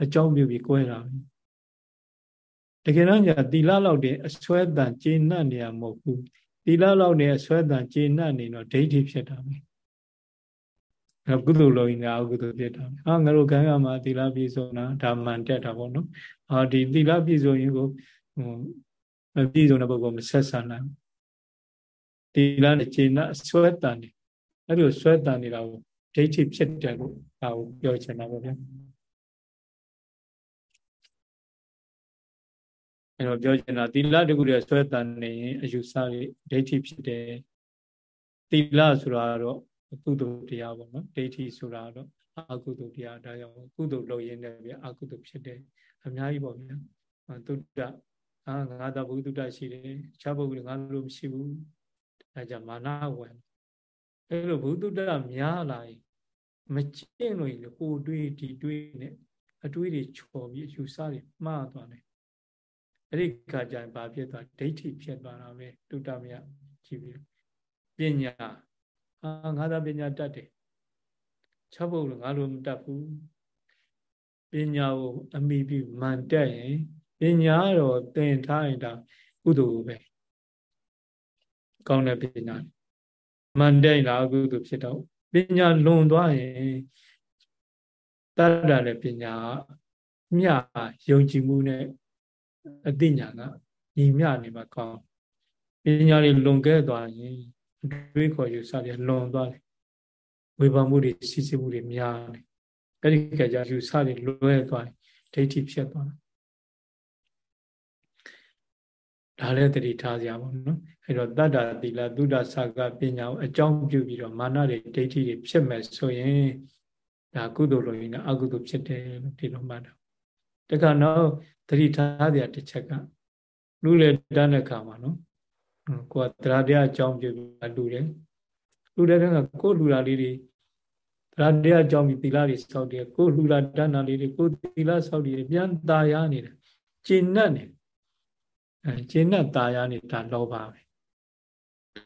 အကြောင်းပြုပြီးကွဲတာပဲတကယ်တော့ညာသီလလောက်တည်းအစွဲတန်ကျေနပ်နေရမဟုတ်ဘူးသီလလောက်နဲ့အစွဲတန်ကျေနပ်နေတော့ဒိဋ္ဌိဖြစ်တာပဲကုသိုလ်လုံးရင်အကုသိုလ်ဖြစ်တာဟာငါတို့ကံကမှာသီလပြည့်စုံတာဒါမှန်တက်တာပေါ့နော်ဟာဒီသီလပြည့်စုံရင်ကိုဟိုမပြည့်စုံတဲ့ပုဂ္ဂိုလ်မဆက်ဆံနိုင်သီလနဲ့ခြေနဲ့ဆွဲတန်နေအဲ့လိုဆွဲတန်နေတာကိုဒိဋ္ဌိဖြစ်တယ်လို့ဒါကိုပြောချင်တာပေါ့ဗျာ အဲ့တော့ပြောချင်တာသီလတခုတည်းဆွဲတန်နေရင်အယူဆတွေဒိဋ္ဌိဖြစ်တယ်သီလဆိုတာတော့ကုသိုလ်တရားပေါ့နော်ဒိဋ္ဌိဆိုတာတော့အကုသိုလ်တရားဒါကြောင့်ကုသိုလ်လုပ်ရင်းနဲ့ပြအကုသိုလ်ဖြစ်တယ်အများကြီးပေါ့ဗျာသုတ္တအာငါသာဘုဒ္ဓရှိတယ်ခြားပုဂ္ဂိုလ်ငါလိုမရှိဘူးဒါကြောင့်မာနဝင်အဲ့လိုဘုဒ္ဓများလာရင်မကျင့်လို့ရင်ဟိုတွေးဒီတွေးနဲ့အတွေးတွေချော်ပြီးအယူဆတွေမှားသွားတယ် အဲ့ဒီခါကျရင်ဘာဖြစ်သွားဒိဋ္ဌိဖြစ်သွားတာပဲတုတ္တမယကြည့်ပြီးပညာအာငါသာပညာတတ်တယ်၆ဘုတ်လို့ငါလိုမတတ်ဘူးပညာကိုအမိပြီးမှန်တက်ရင်ပညာတော့သင်ထားရင်ဒါကုသိုလ်ပဲကောင်းတဲ့ပညာမှန်တက်ရင်ဒါကုသိုလ်ဖြစ်တော့ပညာလွန်သွားရင်တတ်တာတဲ့ပညာမြယုံကြည်မှုနဲ့ အသိဉာဏ်ကညီမျှနေမှာကောင်းပညာတွေလွန်ခဲ့သွားရင်တွေးခေါ်ယူစတယ်လွန်သွားတယ်ဝေဖန်မှုတွေစီစီမှုတွေများတယ်အဲ့ဒီကကြယူစတွေလွဲသွားတယ်ဒိဋ္ဌိဖြစ်သွားတယ်ဒါလည်းတတိထားကြပါဘူးနော်အဲ့တော့တတ္တာတိလသုဒ္ဓဆာကပညာကိုအကြောင်းပြုပြီးတော့မာနတွေဒိဋ္ဌိတွေဖြစ်မဲ့ဆိုရင်ဒါကုသိုလ်လိုရင်အကုသိုလ်ဖြစ်တယ်လို့ဒီလိုမှတ်တော့တခါတော့ တတိထားကြတစ်ချက်ကလူလေတန်းတဲ့ခါမှာနော်ကိုကတရားတရားအကြောင်းပြုပြီးလူတယ်လူတဲ့ကကိုလူတာလေးတွေတရားတရားအကြောင်းပြီးသီလတွေစောက်တယ်ကိုလူတာတဏ္ဍာလေးတွေကိုသီလစောက်တယ်ပြန်ตายရနေတယ်ကျင့်တ်နေအဲကျင့်တ်ตายရနေတာလောဘပဲ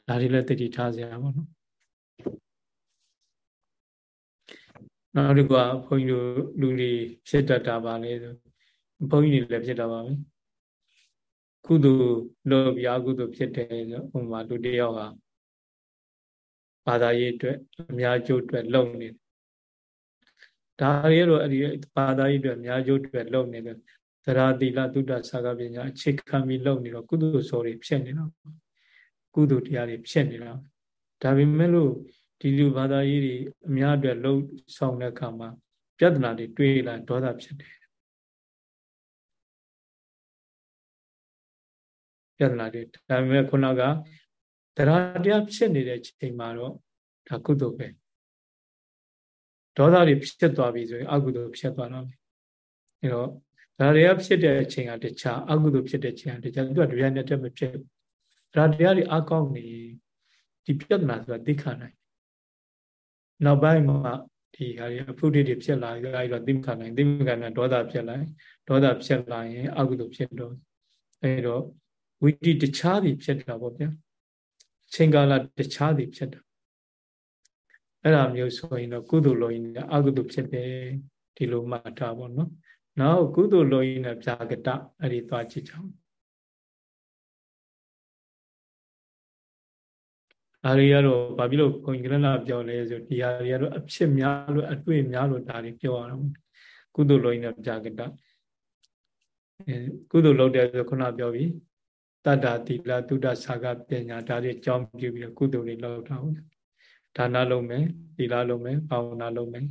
ဒါတွေလည်းတတိထားစရာပေါ့နော်နောက်တစ်ခုကဘုန်းကြီးတို့လူတွေဖြစ်တတ်တာပါလေဆို ဘုန်းကြီးတွေလည်းဖြစ်တာပါပဲကုသိုလ်လုပ်ပြီးအကုသိုလ်ဖြစ်တယ်ဆိုဥပမာလူတယောက်ဟာဘာသာရေးအတွက်အများကျိုးအတွက်လုပ်နေတယ်ဒါရီတော့အဲ့ဒီဘာသာရေးအတွက်အများကျိုးအတွက်လုပ်နေတယ်သရတိလသုတ္တသာကပညာအခြေခံပြီးလုပ်နေတော့ကုသိုလ်စောတွေဖြစ်နေတော့ကုသိုလ်တရားတွေဖြစ်နေတော့ဒါပေမဲ့လို့ဒီလူဘာသာရေးတွေအများအတွက်လှုပ်ဆောင်တဲ့အခါမှာပြဿနာတွေတွေးလာဒေါသဖြစ်တယ် ပြဿနာတွေဒါပေမဲ့ခုနကတရားတရားဖြစ်နေတဲ့ချိန်မှာတော့ဒါကုသိုလ်ပဲဒေါသတွေဖြစ်သွားပြီဆိုရင်အကုသိုလ်ဖြစ်သွားတော့အဲတော့ဒါတွေကဖြစ်တဲ့အချိန်ကတခြားအကုသိုလ်ဖြစ်တဲ့ချိန်ကတခြားသူကတရားနဲ့တည်းမဖြစ်ဒါတရားတွေအကောင်းနေဒီပြဿနာဆိုတာသိခနိုင်နောက်ပိုင်းမှာဒီဟာတွေအဖုဒ္ဓတွေဖြစ်လာကြအဲ့တော့သိမခံနိုင်သိမခံနိုင်ဒေါသဖြစ်လာဒေါသဖြစ်လာရင်အကုသိုလ်ဖြစ်တော့အဲ့တော့ ဝိတ္တိတခြားသည်ဖြစ်တာပေါ့ဗျာချိန်ကာလတခြားသည်ဖြစ်တာအဲ့ဒါမျိုးဆိုရင်တော့ကုသိုလ်လိုရင်အကုသိုလ်ဖြစ်တယ်ဒီလိုမှတ်ထားပါတော့နောက်ကုသိုလ်လိုရင်လည်းဗျာကတအဲ့ဒီသွားကြည့်ကြအောင်ဒါတွေကတော့ဘာဖြစ်လို့ခွန်ကြီးကလပြောလဲဆိုဒီဟာတွေကတော့အဖြစ်များလို့အတွေ့များလို့ဒါတွေပြောရအောင်ကုသိုလ်လိုရင်လည်းဗျာကတကုသိုလ်လုပ်တယ်ဆိုခုနပြောပြီး တတ္တာတိလသုဒ္ဓဆာကပညာဒါတွေအကြောင်းပြုပြီးတော့ကုသိုလ်တွေလုပ်တာဟုတ်ဒါနလုပ်မယ်သီလလုပ်မယ်ဘာဝနာလုပ်မယ်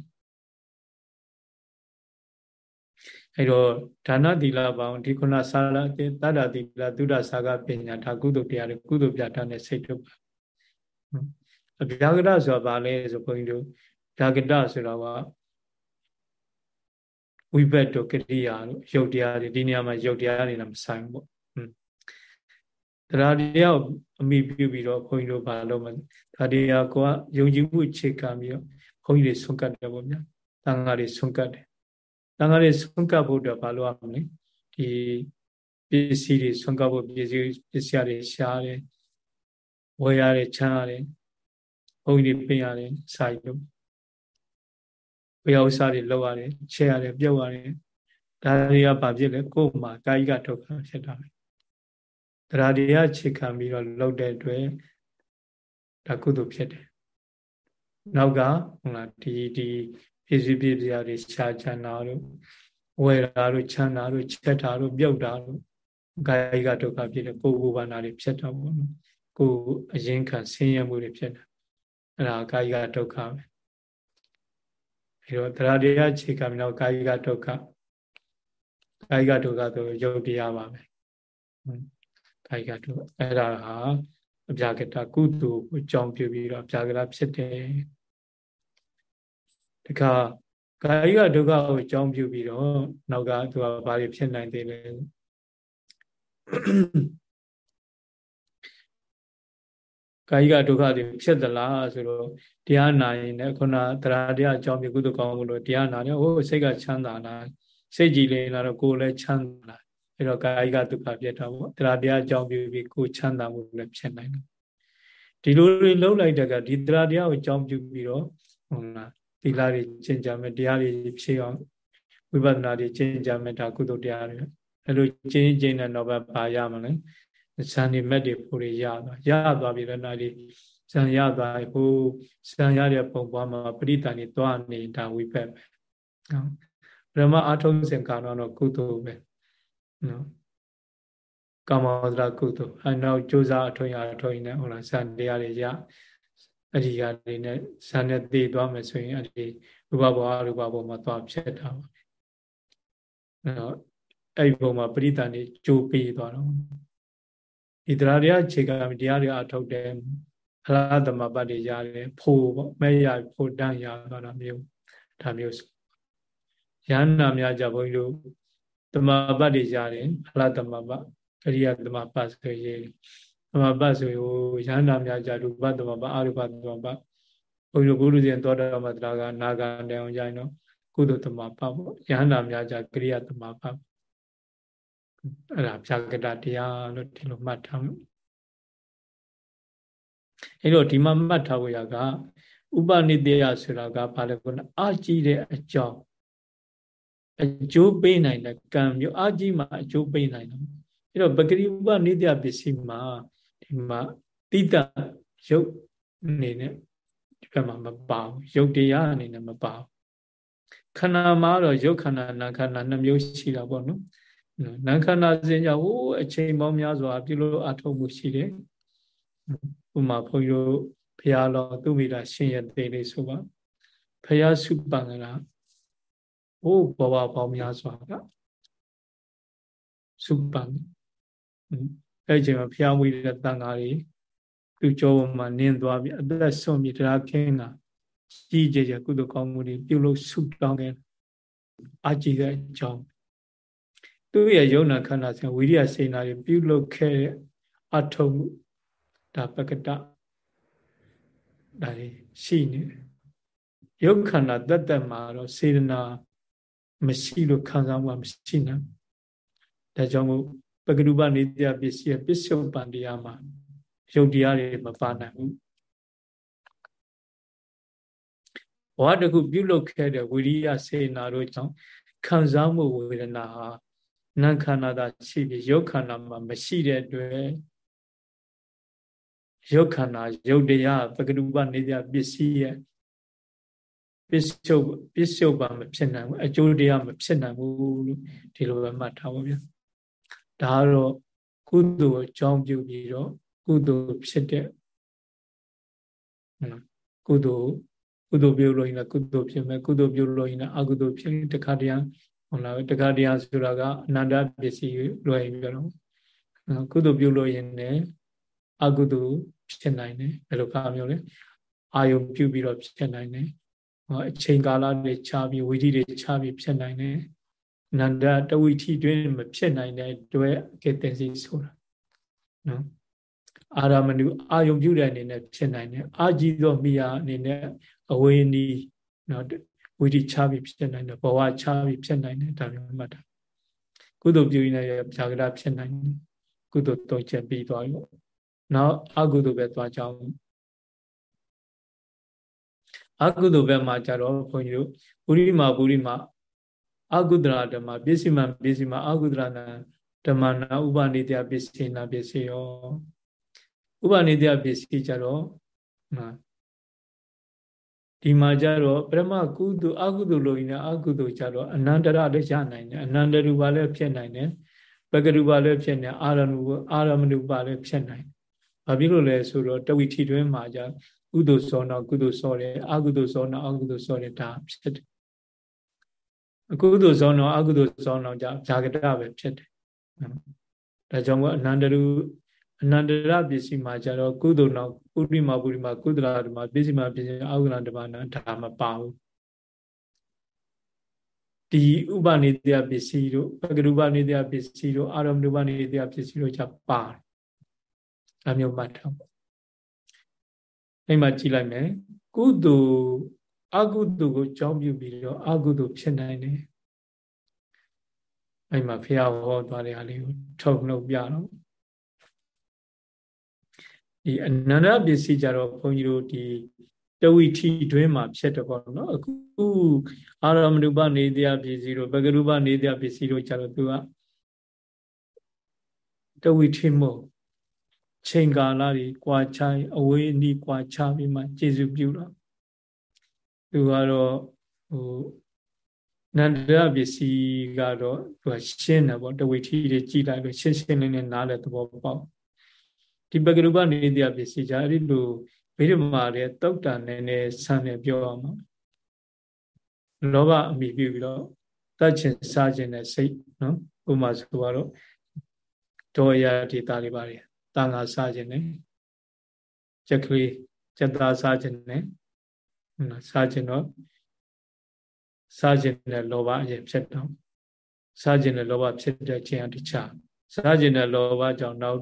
အဲတော့ဒါနသီလဘာဝဒီခုနစာလတတ္တသီလသုဒ္ဓဆာကပညာဒါကုသိုလ်တရားတွေကုသိုလ်ပြတာနဲ့စိတ်ထုတ်ပါအဗျာဂတဆိုတာဘာလဲဆိုဘုန်းကြီးတို့ဗျာဂတဆိုတော့ဝိဘတ်တို့ကရိယာတို့ယုတ်တရားတွေဒီနေရာမှာယုတ်တရားတွေလည်းမဆိုင်ဘူးပေါ့ တရားတရားအမိပြုပြီးတော့ဘုန်းကြီးတို့ဘာလို့မဒါတရားကိုကယုံကြည်မှုအခြေခံပြီးတော့ဘုန်းကြီးတွေဆွန့်ကတ်တယ်ပေါ့ဗျာတန်ဃာတွေဆွန့်ကတ်တယ်တန်ဃာတွေဆွန့်ကတ်ဖို့အတွက်ဘာလို့ရမလဲဒီပစ္စည်းတွေဆွန့်ကတ်ဖို့ပစ္စည်းပစ္စည်းတွေရှားတယ်ဝယ်ရတယ်ချမ်းရတယ်ဘုန်းကြီးတွေပြင်ရတယ်စာရီလို့ဘုရားဥစ္စာတွေလောက်ရတယ်ချဲရတယ်ပြုတ်ရတယ်ဒါတွေကဘာဖြစ်လဲကိုယ်မှာကာယကဒုက္ခဖြစ်တာပဲ တရားတရားခြေခံပြီးတော့လုပ်တဲ့အတွက်ဒါကုသိုလ်ဖြစ်တယ်နောက်ကဟုတ်လားဒီဒီပြည့်စုံပြည့်စရာတွေရှားချမ်းတာတို့ဝယ်တာတို့ချမ်းတာတို့ချက်တာတို့ပြုတ်တာတို့ကာယကဒုက္ခဖြစ်တယ်ကိုယ်ကိုယ်ဘာနာတွေဖြစ်တော့ဘောနော်ကိုယ်အရင်ခံဆင်းရဲမှုတွေဖြစ်တာအဲ့ဒါကာယကဒုက္ခပဲအဲတော့တရားတရားခြေခံပြီးတော့ကာယကဒုက္ခကာယကဒုက္ခဆိုရုပ်တရားပါပဲ ကာယကတုအဲ့ဒါဟာအပြာကတကုသိုလ်အကြောင်းပြုပြီးတော့အပြာကတဖြစ်တယ်ခါကာယကဒုက္ခကိုအကြောင်းပြုပြီးတော့နောက်ကသူကဘာတွေဖြစ်နိုင်သေးလဲကာယကဒုက္ခတွေဖြစ်သလားဆိုတော့တရားနာရင်လည်းခုနတရားတရားအကြောင်းပြုကုသကောင်းမှုလို့တရားနာတယ်ဟိုစိတ်ကချမ်းသာလားစိတ်ကြည်လေးလာတော့ကိုယ်လည်းချမ်းသာလား အဲ့တော့ကာယကဒုက္ခဖြစ်တာပေါ့တရားတရားအကြောင်းပြုပြီးကိုယ်ချမ်းသာမှုလည်းဖြစ်နိုင်တယ်ဒီလိုတွေလှုပ်လိုက်တဲ့ကဒီတရားတရားကိုအကြောင်းပြုပြီးတော့ဟုတ်လားသီလတွေကျင့်ကြမယ်တရားတွေဖြည့်အောင်ဝိပဿနာတွေကျင့်ကြမယ်ဒါကုသိုလ်တရားတွေအဲ့လိုကျင့်ကျင့်တဲ့တော့ဘာရမလဲဇန်ဒီမက်တွေဖို့တွေရသွားရသွားပြီလည်းနာဒီဇန်ရသွားဟိုဇန်ရတဲ့ပုံပွားမှာပရိတန်တွေသွားနေတာဝိပက်ပဲနော်ဗြဟ္မအာထုံးစင်ကာတော့ကုသိုလ်ပဲ နော်ကာမောဒရာကုသိုလ်အဲနောက်ကြိုးစားအထွင်ရအထွင်နဲ့ဟုတ်လားဇန်တရားတွေရအဲ့ဒီဟာတွေနဲ့ဇန်နဲ့တည်သွားမယ်ဆိုရင်အဲ့ဒီရူပဘောအရူပဘောမှာသွားဖြစ်တာပါအဲ့တော့အဲ့ဒီပုံမှာပရိသန်တွေကြိုးပေးသွားတော့ဒီတရားတရားခြေကတရားတွေအထုတ်တယ်ဖလားသမပတ်တွေရတယ်ဖို့ပေါ့မဲ့ရဖို့တန်းရသွားတာမျိုးဒါမျိုးရဟန္တာများကြဘုန်းကြီးတို့ သမပတ်တွေရတယ်ဖလားသမပတ်ကရိယာသမပတ်ဆိုရင်သမပတ်ဆိုဟိုရဟန္တာများကြရူပသမပတ်အရူပသမပတ်ဘုန်းကြီးတို့ဘုရုဇင်သောတာမတရာကနာဂံတောင်ကြိုင်တော့ကုသိုလ်သမပတ်ပေါ့ရဟန္တာများကြကရိယာသမပတ်အဲ့ဒါဖြာကတတရားလို့ဒီလိုမှတ်ထားမယ်အဲ့တော့ဒီမှာမှတ်ထားဖို့ရကဥပနိတယဆိုတာကဘာလဲကောအာကြည့်တဲ့အကြောင်း အကျိုးပေးနိုင်တဲ့ကံမျိုးအာကြည့်မှာအကျိုးပေးနိုင်တယ်အဲ့တော့ပဂရိဥပနိတယပစ္စည်းမှာဒီမှာတိတရုပ်အနေနဲ့ဒီဘက်မှာမပါဘူးရုပ်တရားအနေနဲ့မပါဘူးခန္ဓာမှာတော့ရုပ်ခန္ဓာနာခန္ဓာနှမျိုးရှိတာပေါ့နော်နာခန္ဓာစဉ်ကြောင့်ဟိုအချိန်ပေါင်းများစွာပြုလို့အထောက်မှုရှိတယ်ဥမာဘုန်းကြီးတို့ဘုရားတော်သူမိတာရှင်ရသေးလေးဆိုပါဘုရားစုပန်ကလာ ဟိုဘဝပေါင်းများစွာကစုပန်အဲ့ဒီချိန်မှာဘုရားဝိတဲ့တန်ဃာတွေသူကြောမှာနင်းသွားပြီးအသက်ဆုံးပြီးတရားခင်းကကြီးကြကြကုသိုလ်ကောင်းမှုတွေပြုလို့ဆုတောင်းခဲ့အာကြည့်တဲ့အကြောင်းသူ့ရဲ့ယုံနာခန္ဓာစဉ်ဝိရိယစေနာတွေပြုလုပ်ခဲ့အထုံမှုဒါပကတဒါတွေရှိနေတယ်ယုတ်ခန္ဓာတက်တက်မှာတော့စေတနာ မရှိလို့ခံစားမှုမရှိနိုင်ဒါကြောင့်မို့ပကရုပနေတရားပစ္စည်းပစ္စုပန်တရားမှာယုတ်တရားတွေမပါနိုင်ဘူးဘဝတခုပြုလုပ်ခဲ့တဲ့ဝိရိယစေနာတို့ကြောင့်ခံစားမှုဝေဒနာဟာနာခန္ဓာသာရှိပြီးယုတ်ခန္ဓာမှာမရှိတဲ့အတွက်ယုတ်ခန္ဓာယုတ်တရားပကရုပနေတရားပစ္စည်းရဲ့ ပစ္စုပပစ္စုပန်မဖြစ်နိုင်ဘူးအကျိုးတရားမဖြစ်နိုင်ဘူးလို့ဒီလိုပဲမှတ်ထားပါဗျာဒါကတော့ကုသိုလ်အကြောင်းပြုပြီးတော့ကုသိုလ်ဖြစ်တဲ့ကုသိုလ်ကုသိုလ်ပြုလို့ရင်လည်းကုသိုလ်ဖြစ်မယ်ကုသိုလ်ပြုလို့ရင်လည်းအကုသိုလ်ဖြစ်တခါတည်းဟုတ်လားတခါတည်းဆိုတာကအနန္တပစ္စည်းလွယ်ပြီးတော့ကုသိုလ်ပြုလို့ရင်လည်းအကုသိုလ်ဖြစ်နိုင်တယ်ဘယ်လိုကမျိုးလဲအာယုပြုပြီးတော့ဖြစ်နိုင်တယ် အချိန်ကာလတွေခြားပြီးဝိဓိတွေခြားပြီးဖြစ်နိုင်တယ်နန္ဒတဝိထီတွင်မဖြစ်နိုင်တဲ့တွေ့ကေတစီဆိုတာနော်အာရမဏုအာယုပြုတဲ့အနေနဲ့ဖြစ်နိုင်တယ်အာကြီးသောမိယာအနေနဲ့အဝေနီးနော်ဝိဓိခြားပြီးဖြစ်နိုင်တယ်ဘဝခြားပြီးဖြစ်နိုင်တယ်ဒါမျိုးမှတ်တာကုသိုလ်ပြုရင်လည်းဖြာကရဖြစ်နိုင်တယ်ကုသိုလ်တော့ချက်ပြီးသွားပြီပေါ့နောက်အကုသိုလ်ပဲသွားကြအောင် အကုသိုလ်ဘက်မှာကြတော့ဘုန်းကြီးတို့ပုရိမာပုရိမာအကုဒရာဓမ္မပစ္စည်းမပစ္စည်းမအကုဒရာနာဓမ္မနာဥပနိတယပစ္စည်းနာပစ္စည်းရောဥပနိတယပစ္စည်းကြတော့ဒီမှာကြတော့ပရမကုသိုလ်အကုသိုလ်လို့ရင်အကုသိုလ်ကြတော့အနန္တရလည်းရနိုင်တယ်အနန္တရူပလည်းဖြစ်နိုင်တယ်ပကရူပလည်းဖြစ်နေအာရဏုအာရမဏုပလည်းဖြစ်နိုင်ဘာဖြစ်လို့လဲဆိုတော့တဝိထီတွင်မှာじゃ ကုသိုလ်စောနာကုသိုလ်စောတယ်အကုသိုလ်စောနာအကုသိုလ်စောတယ်ဒါဖြစ်တယ်အကုသိုလ်စောနာအကုသိုလ်စောနာကြဇာကတပဲဖြစ်တယ်ဒါကြောင့်မို့အနန္တရူအနန္တရပစ္စည်းမှာကြတော့ကုသိုလ်နောက်ပုရိမပုရိမကုသလာဓမ္မပစ္စည်းမှာပစ္စည်းအကုသလာဓမ္မနာဒါမပါဘူးဒီဥပနိတ္တပစ္စည်းတို့ပကရုပနိတ္တပစ္စည်းတို့အာရမဏုပနိတ္တပစ္စည်းတို့ကြပါတယ်အမျိုးမှတ်ထားပါ အဲ့မှာကြည့်လိုက်မယ်ကုသိုလ်အကုသိုလ်ကိုကြောင်းပြုပြီးတော့အကုသိုလ်ဖြစ်နိုင်တယ်အဲ့မှာဖះဟောသွားတဲ့အားလေးကိုထုတ်နှုတ်ပြတော့ဒီအနန္တပစ္စည်းကြတော့ဘုန်းကြီးတို့ဒီတဝိထီတွင်းမှာဖြစ်တယ်ပေါ့နော်အခုအာရမဏုပနေတရားပစ္စည်းတို့ဘဂရုပနေတရားပစ္စည်းတို့ကြတော့သူကတဝိထီမို့ ချိန်ကာလတွေကွာခြားအဝေးအနီးကွာခြားပြီးမှကျေစုပြုတော့သူကတော့ဟိုနန္ဒရပစ္စည်းကတော့သူကရှင်းတယ်ပေါ့တဝိထီတွေကြည်လိုက်လို့ရှင်းရှင်းလင်းလင်းနားလည်သဘောပေါက်ဒီပဂရုပနေတရားပစ္စည်းကြအဲ့ဒီလိုဗိဓမာတဲ့တုတ်တန်နဲ့နဲ့ဆန်းနဲ့ပြောအောင်ပါလောဘအမိပြုပြီးတော့တတ်ချင်စားခြင်းနဲ့စိတ်နော်ဥပမာဆိုတော့ဒေါ်ရဒေတာတွေပါတယ် တန်ခါစားခြင်းနဲ့ချက်ကလေးချက်သားစားခြင်းနဲ့စားခြင်းတော့စားခြင်းနဲ့လောဘအရင်ဖြစ်တော့စားခြင်းနဲ့လောဘဖြစ်တဲ့ခြင်းအတခြားစားခြင်းနဲ့လောဘကြောင့်နောက်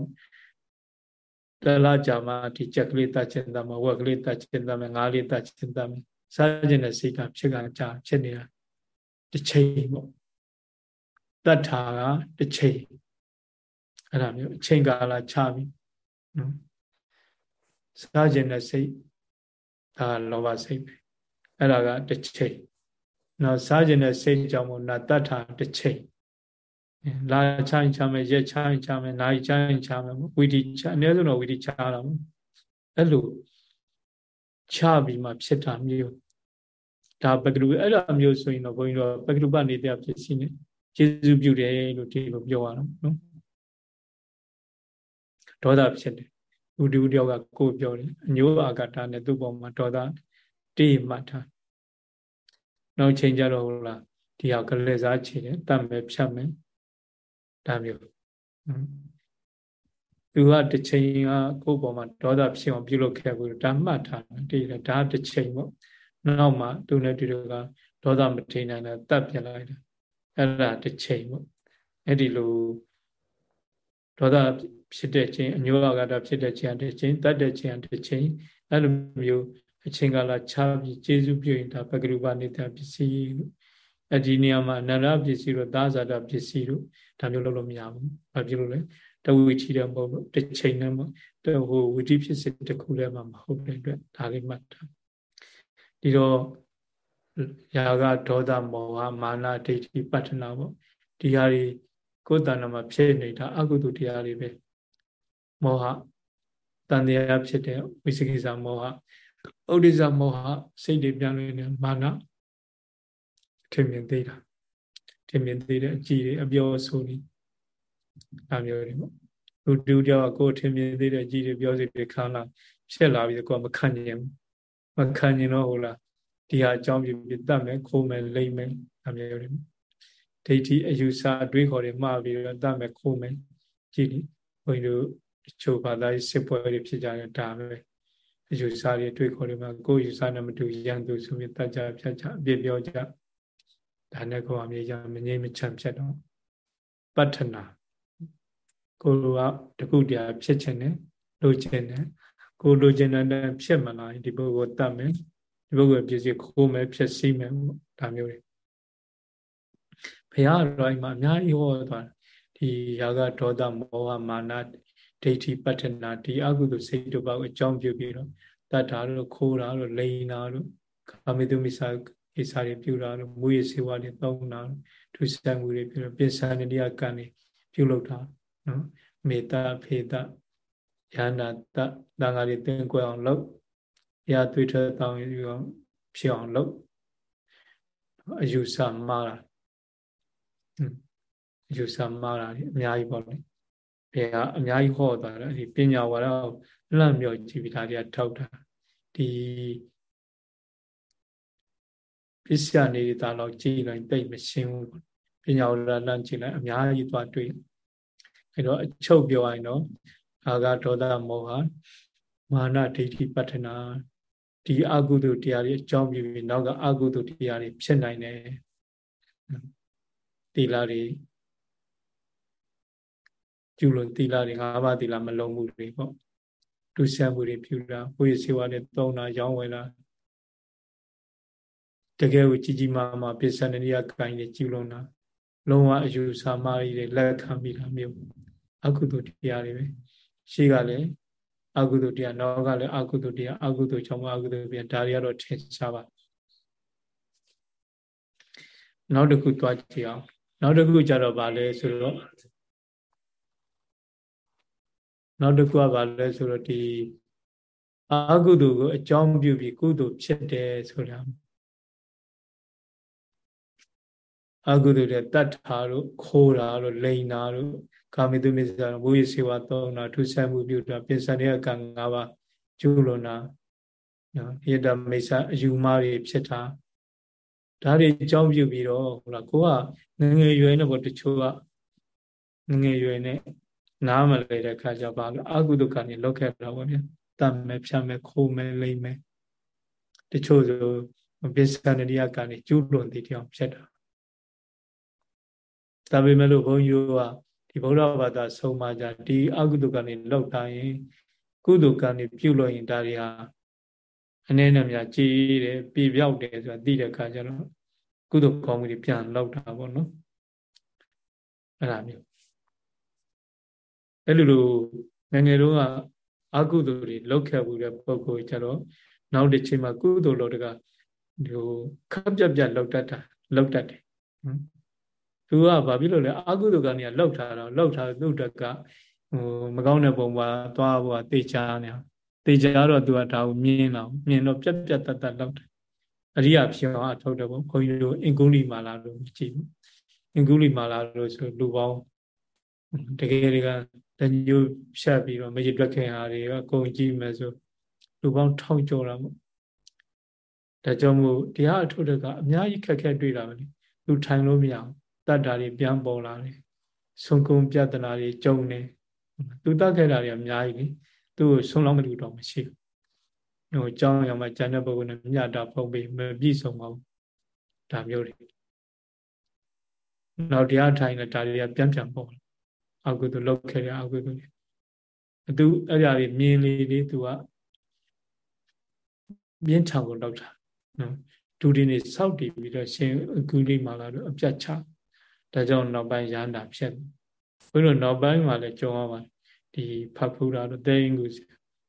တလားကြာမှဒီချက်ကလေးတတ်ခြင်းတမဝက်ကလေးတတ်ခြင်းတမငါးလေးတတ်ခြင်းတမစားခြင်းနဲ့စိတ်ကဖြစ်ကကြာဖြစ်နေတာတစ်ချိန်ပေါ့တတ်တာကတစ်ချိန် အဲ့ဒါမျိုးအချိန်ကာလခြားပြီနော်စားခြင်းနဲ့စိတ်ဒါလောဘစိတ်ပဲအဲ့ဒါကတစ်ချိန်နော်စားခြင်းနဲ့စိတ်ကြောင့်မို့နာတတ်တာတစ်ချိန်လာချိုင်းချမယ်ရက်ချိုင်းချမယ်နိုင်ချိုင်းချမယ်ဝီဒီချအနည်းဆုံးတော့ဝီဒီချတာပေါ့အဲ့လိုချပြီးမှဖြစ်တာမျိုးဒါပကရုအဲ့လိုမျိုးဆိုရင်တော့ဘုန်းကြီးတို့ပကရုပနေတဲ့ပစ္စည်းနဲ့ကျေစုပြုတယ်လို့ဒီလိုပြောရအောင်နော် ဒေါသဖြစ်တယ်ဥဒုတယောက်ကကိုပြောတယ်အညိုးအာကတာနဲ့သူ့ပေါ်မှာဒေါသတေးမှတ်ထားနောက်ချိန်ကြတော့ဟုတ်လားဒီဟာကလေးစားချေတယ်တတ်မယ်ဖြတ်မယ်ဒါမျိုးသူကတစ်ချိန်ကကိုယ့်ပေါ်မှာဒေါသဖြစ်အောင်ပြုလုပ်ခဲ့ဘူးဒါမှတ်ထားတယ်ဒီဒါတစ်ချိန်ပေါ့နောက်မှသူနဲ့တူတူကဒေါသမထိန်နိုင်တာတတ်ပြလိုက်တယ်အဲ့ဒါတစ်ချိန်ပေါ့အဲ့ဒီလိုဒေါသ ဖြစ်တဲ့ချိန်အညောအာဂါတဖြစ်တဲ့ချိန်တစ်ချိန်တတ်တဲ့ချိန်တစ်ချိန်အဲ့လိုမျိုးအချိန်ကာလခြားပြီးကျေစုပြုရင်ဒါပကရုပနေတာပစ္စည်းလို့အဲ့ဒီနေရာမှာအနန္တပစ္စည်းတို့သာဇာတပစ္စည်းတို့ဒါမျိုးလုပ်လို့မရဘူး။ဘာဖြစ်လို့လဲ။တဝိချီတယ်မဟုတ်လို့တစ်ချိန်နဲ့မဟုတ်ဟိုဝိတိဖြစ်စစ်တစ်ခုလည်းမဟုတ်တဲ့အတွက်ဒါလေးမှတ်ထား။ဒီတော့ယာကဒေါသမောဟမာနဒိဋ္ဌိပတ္ထနာပေါ့ဒီဟာတွေကိုယ်တဏ္ဍမှာဖြစ်နေတာအကုသိုလ်တရားတွေပဲ မောဟတန်တရားဖြစ်တဲ့ဝိသိကိစ္စမောဟဥဒိစ္စမောဟစိတ်တွေပြန်လို့နေမာနထင်မြင်သေးတာထင်မြင်သေးတဲ့အကြည့်တွေအပြောဆိုနေဒါမျိုးတွေပေါ့လူတူတယောက်ကိုထင်မြင်သေးတဲ့အကြည့်တွေပြောစီတွေခံလာဖြစ်လာပြီးကိုယ်မခံကျင်ဘူးမခံကျင်တော့ဟုတ်လားဒီဟာအကြောင်းပြပြီးတတ်မယ်ခိုးမယ်လိမ့်မယ်ဒါမျိုးတွေဒိဋ္ဌိအယူဆအတွေးခေါ်တွေမှားပြီးတော့တတ်မယ်ခိုးမယ်ကြည့်လေဘုန်းကြီးတို့အ ချို့ဘာသာရေးစစ်ပွဲတွေဖြစ်ကြတယ်ဒါပဲအယူဆတွေတွေးခေါ်တွေမှာကိုယ်ယူဆနဲ့မတူရန်သူဆိုပြီးတတ်ကြဖြတ်ကြအပြစ်ပြောကြဒါနဲ့ကိုယ်အမြဲတမ်းမငြိမ်မချမ်းဖြစ်တော့ပတ္ထနာကိုယ်ကတခုတည်းဖြစ်ခြင်းနဲ့လိုချင်တယ်ကိုလိုချင်တဲ့ဖြစ်မလာဒီပုဂ္ဂိုလ်တတ်မယ်ဒီပုဂ္ဂိုလ်ပြည့်စုံခိုးမယ်ဖြစ်စီမယ်ပေါ့ဒါမျိုးတွေဘုရားတော်အိမ်မှာအများကြီးဟောသွားဒီယာကဒေါသမောဟမာန ဒိဋ္ဌိပတ္ထနာဒီအကုသိုလ်စိတ်တို့ပါကိုအကြောင်းပြုပြီးတော့တတ်တာတို့ခိုးတာတို့လိန်တာတို့ကာမေတုမိစာကိစ္စတွေပြုတာတို့မူရစေဝါတွေတောင်းတာဒုစရမှုတွေပြုတော့ပိဿာနိယကံတွေပြုလုပ်တာနော်မေတ္တာဖေတ္တယန္တာတတန်ဃာတွေသင်ကွယ်အောင်လုပ်ရသွေးထတောင်းယူအောင်ဖြစ်အောင်လုပ်အယူဆမှားတာအယူဆမှားတာအများကြီးပေါ့လေ ဘယ်ကအများကြီးဟောသွားတာဒီပညာဝါဒလန့်မြော့ကြည့်ပြီးဒါတွေကထောက်တာဒီပစ္စယနေတာတော့ကြည်လိုက်တိတ်မရှင်းဘူးပညာဝါဒလန့်ကြည့်လိုက်အများကြီးသွားတွေ့အဲတော့အချုပ်ပြောရရင်တော့အာဂဒေါသမောဟမာနဒိဋ္ဌိပတ္ထနာဒီအကုသိုလ်တရားတွေအကြောင်းပြုပြီးနောက်ကအကုသိုလ်တရားတွေဖြစ်နိုင်တယ်သီလတွေ ကျူလို့သီလတွေ၅ပါးသီလမလုံးမှုတွေပေါ့ဒုစရမှုတွေပြုတာကိုယ့်ရဲ့စေဝါနဲ့သုံးတာရောင်းဝယ်တာတကယ်ကိုကြီးကြီးမားမားပစ္စန္နိယကိုင်းတွေကျူလုံးတာလုံးဝအယူဆမှားတွေလက်ခံပြီးတာမျိုးအကုသိုလ်တရားတွေပဲရှိကလည်းအကုသိုလ်တရားနောကလည်းအကုသိုလ်တရားအကုသိုလ်ကြောင့်အကုသိုလ်ပြန်ဒါတွေကတော့ထင်ရှားပါနောက်တစ်ခုသွားကြည့်အောင်နောက်တစ်ခုကြတော့ဗာလဲဆိုတော့ နောက်တစ်ခုကဗာလဲဆိုတော့ဒီအကုသိုလ်ကိုအကြောင်းပြုပြီးကုသိုလ်ဖြစ်တယ်ဆိုတာအကုသိုလ်တဲ့တတ်တာတို့ခိုးတာတို့လိန်တာတို့ကာမိတုမိစ္ဆာဘုရားစေဝါသုံးတာထုဆက်မှုပြုတာပိစံရဲ့ကံ၅ပါးကျူးလွန်တာနော်ယတမိစ္ဆာအယူမားတွေဖြစ်တာဒါတွေအကြောင်းပြုပြီးတော့ဟိုလားကိုကငငယ်ရွယ်နဲ့ပေါ့တချို့ကငငယ်ရွယ်နဲ့ နားမလဲတဲ့ခါကျပါလို့အကုသကနေလောက်ခဲ့တာပေါ့ဗျာတတ်မယ်ဖြတ်မယ်ခိုးမယ်လိမ့်မယ်တချို့ဆိုပိစံရိယကနေကျူးလွန်တဲ့တရားဖြစ်တာဒါပေမဲ့လို့ဘုန်းကြီးတို့ကဒီဗုဒ္ဓဘာသာဆုံးမကြဒီအကုသကနေလောက်တိုင်း ကုသကနေပြုလို့ရင်ဒါတွေဟာအနေနဲ့များကြည်တယ်ပြပြောက်တယ်ဆိုတာသိတဲ့အခါကျတော့ကုသကောင်းမှုတွေပြန်လောက်တာပေါ့နော်အဲ့ဒါမျိုး အဲ့လိုလိုငငယ်တုန်းကအကုသိုလ်တွေလောက်ခဲ့မှုတဲ့ပုံကိုကျတော့နောက်တစ်ချိန်မှာကုသိုလ်လို့တကဟိုခပ်ပြက်ပြက်လောက်တတ်တာလောက်တတ်တယ်နော်သူကဘာဖြစ်လို့လဲအကုသိုလ်ကနေလောက်ထားတော့လောက်ထားသူ့တက်ကဟိုမကောင်းတဲ့ပုံပါသွားဖို့ကတေချာနေတေချာတော့သူကဒါကိုမြင်တော့မြင်တော့ပြက်ပြက်တတ်တတ်လောက်တယ်အရိယာဖြစ်အောင်အထုတ်တယ်ပေါ့ခွန်ကြီးတို့အင်ကုလိမာလာလို့ကြည့်အင်ကုလိမာလာလို့ဆိုလူပေါင်းတကယ်တက တညို့ဖြတ်ပြီးတော့မကြီးတွက်ခင်ဟာတွေအကုန်ကြည့်မယ်ဆိုလူပေါင်းထောင်ကျော်တာပေါ့ဒါကြောင့်မို့တရားအထုတ်တဲ့ကအများကြီးခက်ခဲတွေ့တာပဲလူထိုင်လို့မရဘူးတတ်တာတွေပြန်ပေါ်လာတယ်ဆုံးကုံပြဿနာတွေကြုံနေသူတတ်ခဲ့တာတွေအများကြီးလေသူ့ကိုဆုံးလောက်မလို့တော့မရှိဘူးဟိုအကြောင်းရောင်မှကျန်တဲ့ပုဂ္ဂိုလ်နဲ့မြတ်တာပုံပြီးမပြည့်စုံပါဘူးဒါမျိုးတွေနောက်တရားထိုင်လဲဒါတွေကပြန်ပြန်ပေါ်လာ အကုသိုလ်လုပ်ခဲ့တဲ့အကုသိုလ်တွေသူအဲ့ဒါတွေမြင်လေလေသူကပြင်းထန်ကိုလောက်တာနော်ဒုတိနေစောက်တည်ပြီးတော့ရှင်အကုလိမာလာတို့အပြတ်ချဒါကြောင့်နောက်ပိုင်းရဟန္တာဖြစ်ဘုရားနောက်ပိုင်းမှာလည်းကြုံရပါတယ်ဒီဖတ်ဖူးတာတို့တဲရင်ကူ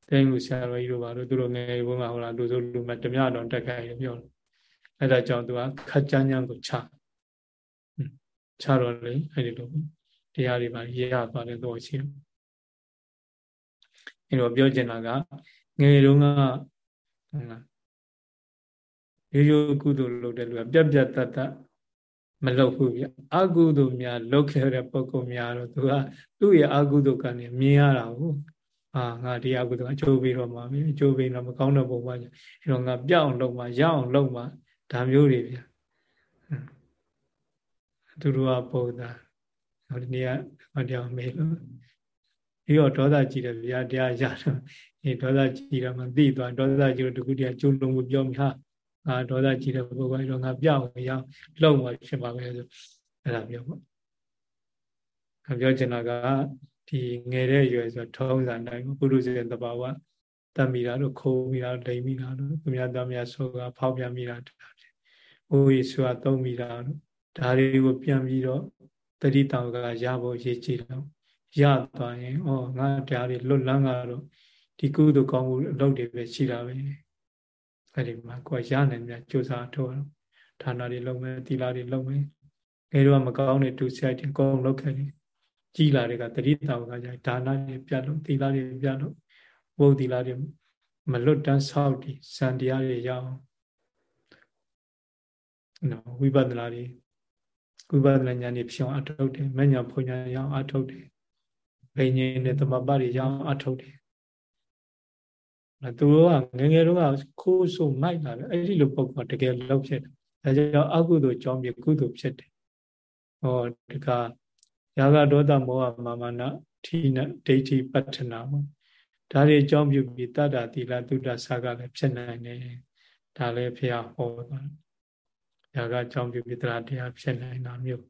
တဲရင်ကူဆရာတော်ကြီးတို့ပါတို့သူတို့ငယ်ဘုန်းကဟိုလားလူဆိုလူမဓမြတော်တက်ခိုင်းရပြောတယ်အဲ့ဒါကြောင့်သူကခက်ကြမ်းကြမ်းကိုချချတော့လေအဲ့ဒီလို တရားတွေပါရရသွားတဲ့တော့ရှိတယ်အဲ့တော့ပြောချင်တာကငယ်တုန်းကဟုတ်လားရိုးရိုးကုသိုလ်လုပ်တဲ့လူကပြက်ပြက်တတ်တတ်မလုပ်ဘူးဗျအကုသိုလ်များလုပ်ခဲ့တဲ့ပုဂ္ဂိုလ်များတော့သူကသူ့ရဲ့အကုသိုလ်ကနေမြင်ရတာဟုတ်အာငါဒီအကုသိုလ်အကျိုးပေးတော့မှာပြီအကျိုးပေးတော့မကောင်းတဲ့ပုံပါအဲတော့ငါပြောင်းလုပ်မှာရအောင်လုပ်မှာဒါမျိုးတွေဗျသူတို့ကပုံသား ဟိုဒီနေ့ကဟောတရားမေးလို့ပြီးတော့ဒေါသကြည့်တယ်ဗျာတရားရတော့အဲဒေါသကြည့်တော့မှသိသွားဒေါသကြည့်တော့တခုတည်းကျုံလုံးကိုပြောမိဟာငါဒေါသကြီးတဲ့ပုဂ္ဂိုလ်ကတော့ငါပြောင်းရအောင်လုံမှဖြစ်ပါပဲဆိုအဲ့ဒါပြောပေါ့။ပြောချင်တာကဒီငယ်တဲ့ရွယ်ဆိုထုံးစံတိုင်းပုရုဇဉ်တဘာဝတတ်မိတာတို့ခိုးမိတာဒိမ်မိတာတို့သူများသားများဆိုကဖောက်ပြန်မိတာတာဖြစ်။အိုးရီဆိုတာသုံးမိတာတို့ဒါတွေကိုပြန်ပြီးတော့ တတိတောင်ကရဖို့ရည်ကြည်တော့ရသွားရင်ဩငါတရားတွေလွတ်လန်းကတော့ဒီကုသိုလ်ကောင်းမှုအလုပ်တွေပဲရှိတာပဲ။အဲ့ဒီမှာကိုယ်ရနိုင်မြတ်ကြိုးစားထုတ်ဌာနတွေလုပ်မယ်သီလတွေလုပ်မယ်ငယ်တော့မကောင်းတဲ့ဒုစရိုက်တွေအကုန်လုပ်ခဲ့တယ်ကြီးလာတဲ့ကတတိတောင်ကကြဒါနတွေပြတ်လို့သီလတွေပြတ်လို့ဘုဒ္ဓသီလတွေမလွတ်တန်းဆောက်တည်စံတရားတွေရအောင်နော်ဝိပဿနာတွေ ဝိပဿနာဉာဏ်တွေဖြစ်အောင်အထုတ်တယ်မဉ္ဇဉ်ဖွညာရအောင်အထုတ်တယ်ဘိညာဉ်နဲ့သမပတွေရအောင်အထုတ်တယ်သူတို့ကငငယ်တော့ခိုးဆိုမိုက်လာတယ်အဲ့ဒီလိုပုံကတကယ်လောက်ဖြစ်တယ်ဒါကြောင့်အကုသိုလ်ကြောင့်ပြကုသိုလ်ဖြစ်တယ်ဟောဒီကရာဂဒေါသမောဟမာမနာထိနဒိဋ္ဌိပတ္ထနာပေါ့ဒါတွေအကြောင်းပြုပြီးတတ္တတိလသုဒ္ဓဆာကလည်းဖြစ်နိုင်တယ်ဒါလည်းဖះဟောသွား ရာဂအကြောင်းပြုပြီးတရားတရားဖြစ်နိုင်တာမျိုး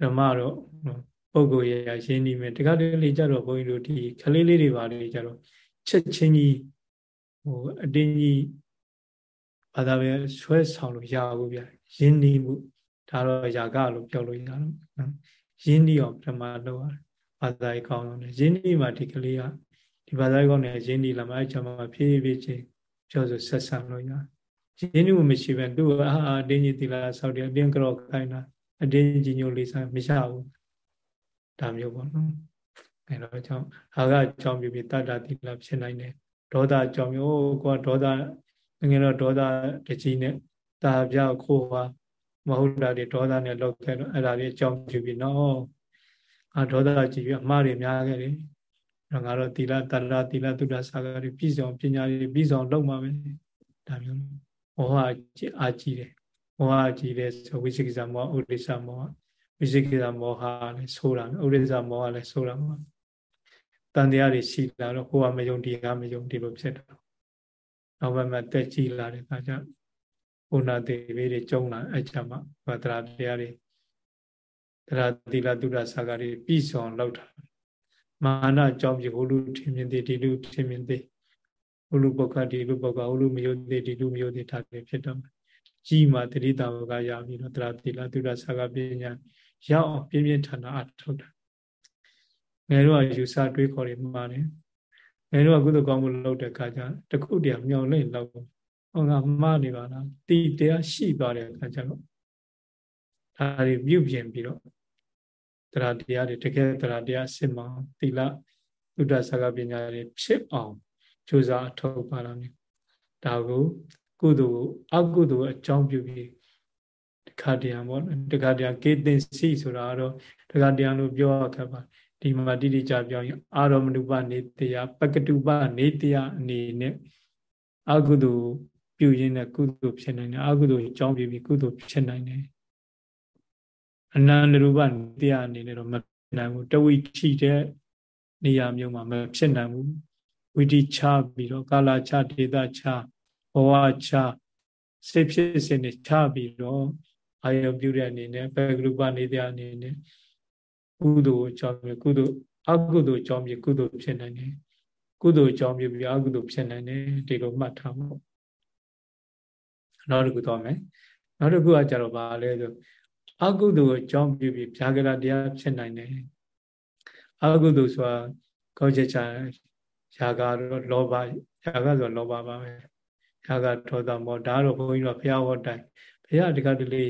ဓမ္မတော့ပုဂ္ဂိုလ်ရရင်းနှီးမယ်တခါတလေကြတော့ဘုန်းကြီးတို့ဒီခလေးလေးတွေပါလေကြတော့ချက်ချင်းကြီးဟိုအတင်းကြီးဘာသာပဲဆွဲဆောင်လို့ရဘူးဗျရင်းနှီးမှုဒါတော့ယာကလို့ပြောလို့ရတော့နော်ရင်းနှီးအောင်ပထမလုပ်ရတယ်ဘာသာရေးကောင်းလို့ရင်းနှီးမှဒီကလေးကဒီဘာသာရေးကောင်းနေရင်းနှီးလာမှအဲ့ချက်မှဖြည်းဖြည်းချင်းပြောဆိုဆက်ဆံလို့ရတယ် ရင်းနှီးမှုမရှိဘဲသူ့အာအတင်းကြီးသီလာဆောက်တယ်အတင်းကြော့ခိုင်းတာအတင်းကြီးညိုလေးစားမရဘူးဒါမျိုးပေါ့နော်အဲတော့ကြောင့်အာကအကြောင်းပြပြီးတတ္တသီလာဖြစ်နိုင်တယ်ဒေါသအကြောင်းမျိုးကိုကဒေါသငယ်တော့ဒေါသတကြီးနဲ့တာပြခိုးပါမဟုတ်တာတွေဒေါသနဲ့လောက်ခဲ့တော့အဲ့ဒါတွေအကြောင်းပြပြီးနော်အာဒေါသကြည့်ပြီးအမှားတွေများခဲ့တယ်ငါတော့သီလတတ္တသီလသုဒ္ဓဆာကတွေပြည့်စုံပညာတွေပြည့်စုံလုပ်မှာပဲဒါမျိုး မောဟအာကြီးတယ်မောဟအာကြီးတယ်ဆိုဝိသိကိစ္စမောဟဥဒိစ္စမောဟဝိသိကိစ္စမောဟလည်းဆိုးတာဥဒိစ္စမောဟလည်းဆိုးတာမှာတန်တရားတွေရှိလာတော့ဟိုကမယုံဒီကမယုံဒီလိုဖြစ်တော့နောက်ဘက်မှာတက်ကြည်လာတဲ့အခါကျဘုနာတေဘေးတွေကျုံလာအဲ့ချမှာဘာတရာတရားတွေတရားသီလသုဒ္ဓဆာကတွေပြီးဆောင်လောက်တာမာနအကြောင်းပြဟိုလူထင်မြင်သေးဒီလူထင်မြင်သေး ဟိုလူပုဂ္ဂဒီလူပုဂ္ဂဟိုလူမယုသေးဒီလူမယုသေးဒါတွေဖြစ်တော့ကြီးမှတတိတာဝကရပြီးတော့တရားသီလသုဒ္ဓဆာကပညာရောက်အောင်ပြင်းပြင်းထန်ထန်အထောက်တာငယ်တော့ယူဆတွေးခေါ်နေမှာတယ်ငယ်တော့ကုသကောင်းမှုလုပ်တဲ့အခါကျတခုတည်းမြောင်လင့်လောက်ဟောငါမှားနေပါလားတီတရားရှိသွားတဲ့အခါကျတော့ဒါတွေပြုပြင်ပြီးတော့တရားတရားတွေတကယ်တရားတရားစစ်မှန်သီလသုဒ္ဓဆာကပညာတွေဖြစ်အောင် ကြိုးစားထုတ်ပါလာမျိုးဒါကိုကုသိုလ်အကုသိုလ်အကြောင်းပြုပြီးတခါတရံပေါ့တခါတရံကေတင်စီဆိုတာတော့တခါတရံလို့ပြောရခဲ့ပါဒီမှာတိတိကျပြောရင်အာရမဏုပနေတရားပကတုပနေတရားအနေနဲ့အကုသိုလ်ပြုရင်းနဲ့ကုသိုလ်ဖြစ်နိုင်တယ်အကုသိုလ်အကြောင်းပြုပြီးကုသိုလ်ဖြစ်နိုင်တယ်အနန္တရူပတရားအနေနဲ့တော့မဖြစ်နိုင်ဘူးတဝိထိတဲ့နေရာမျိုးမှာမဖြစ်နိုင်ဘူး ဝိတိချပြီးတော့ကာလချဒေတာချဘဝချစိတ်ဖြစ်စဉ်တွေချပြီးတော့အာယုပြုတဲ့အနေနဲ့ပကရုပနေတရားအနေနဲ့ကုသိုလ်အကြောင်းပြကုသိုလ်အကုသိုလ်အကြောင်းပြကုသိုလ်ဖြစ်နိုင်တယ်ကုသိုလ်အကြောင်းပြပြီးအကုသိုလ်ဖြစ်နိုင်တယ်ဒီလိုမှတ်ထားဖို့နောက်တစ်ခုတော့မယ်နောက်တစ်ခုကကြတော့ဗာလဲဆိုအကုသိုလ်အကြောင်းပြပြီးဗျာကရတရားဖြစ်နိုင်တယ်အကုသိုလ်ဆိုတာကောက်ချက်ချ ရာဂတော့လောဘရာဂဆိုလောဘပါပဲရာဂဒေါသမောဒါတော့ဘုန်းကြီးတို့ဘုရားဟောတိုင်ဘုရားတကတလေ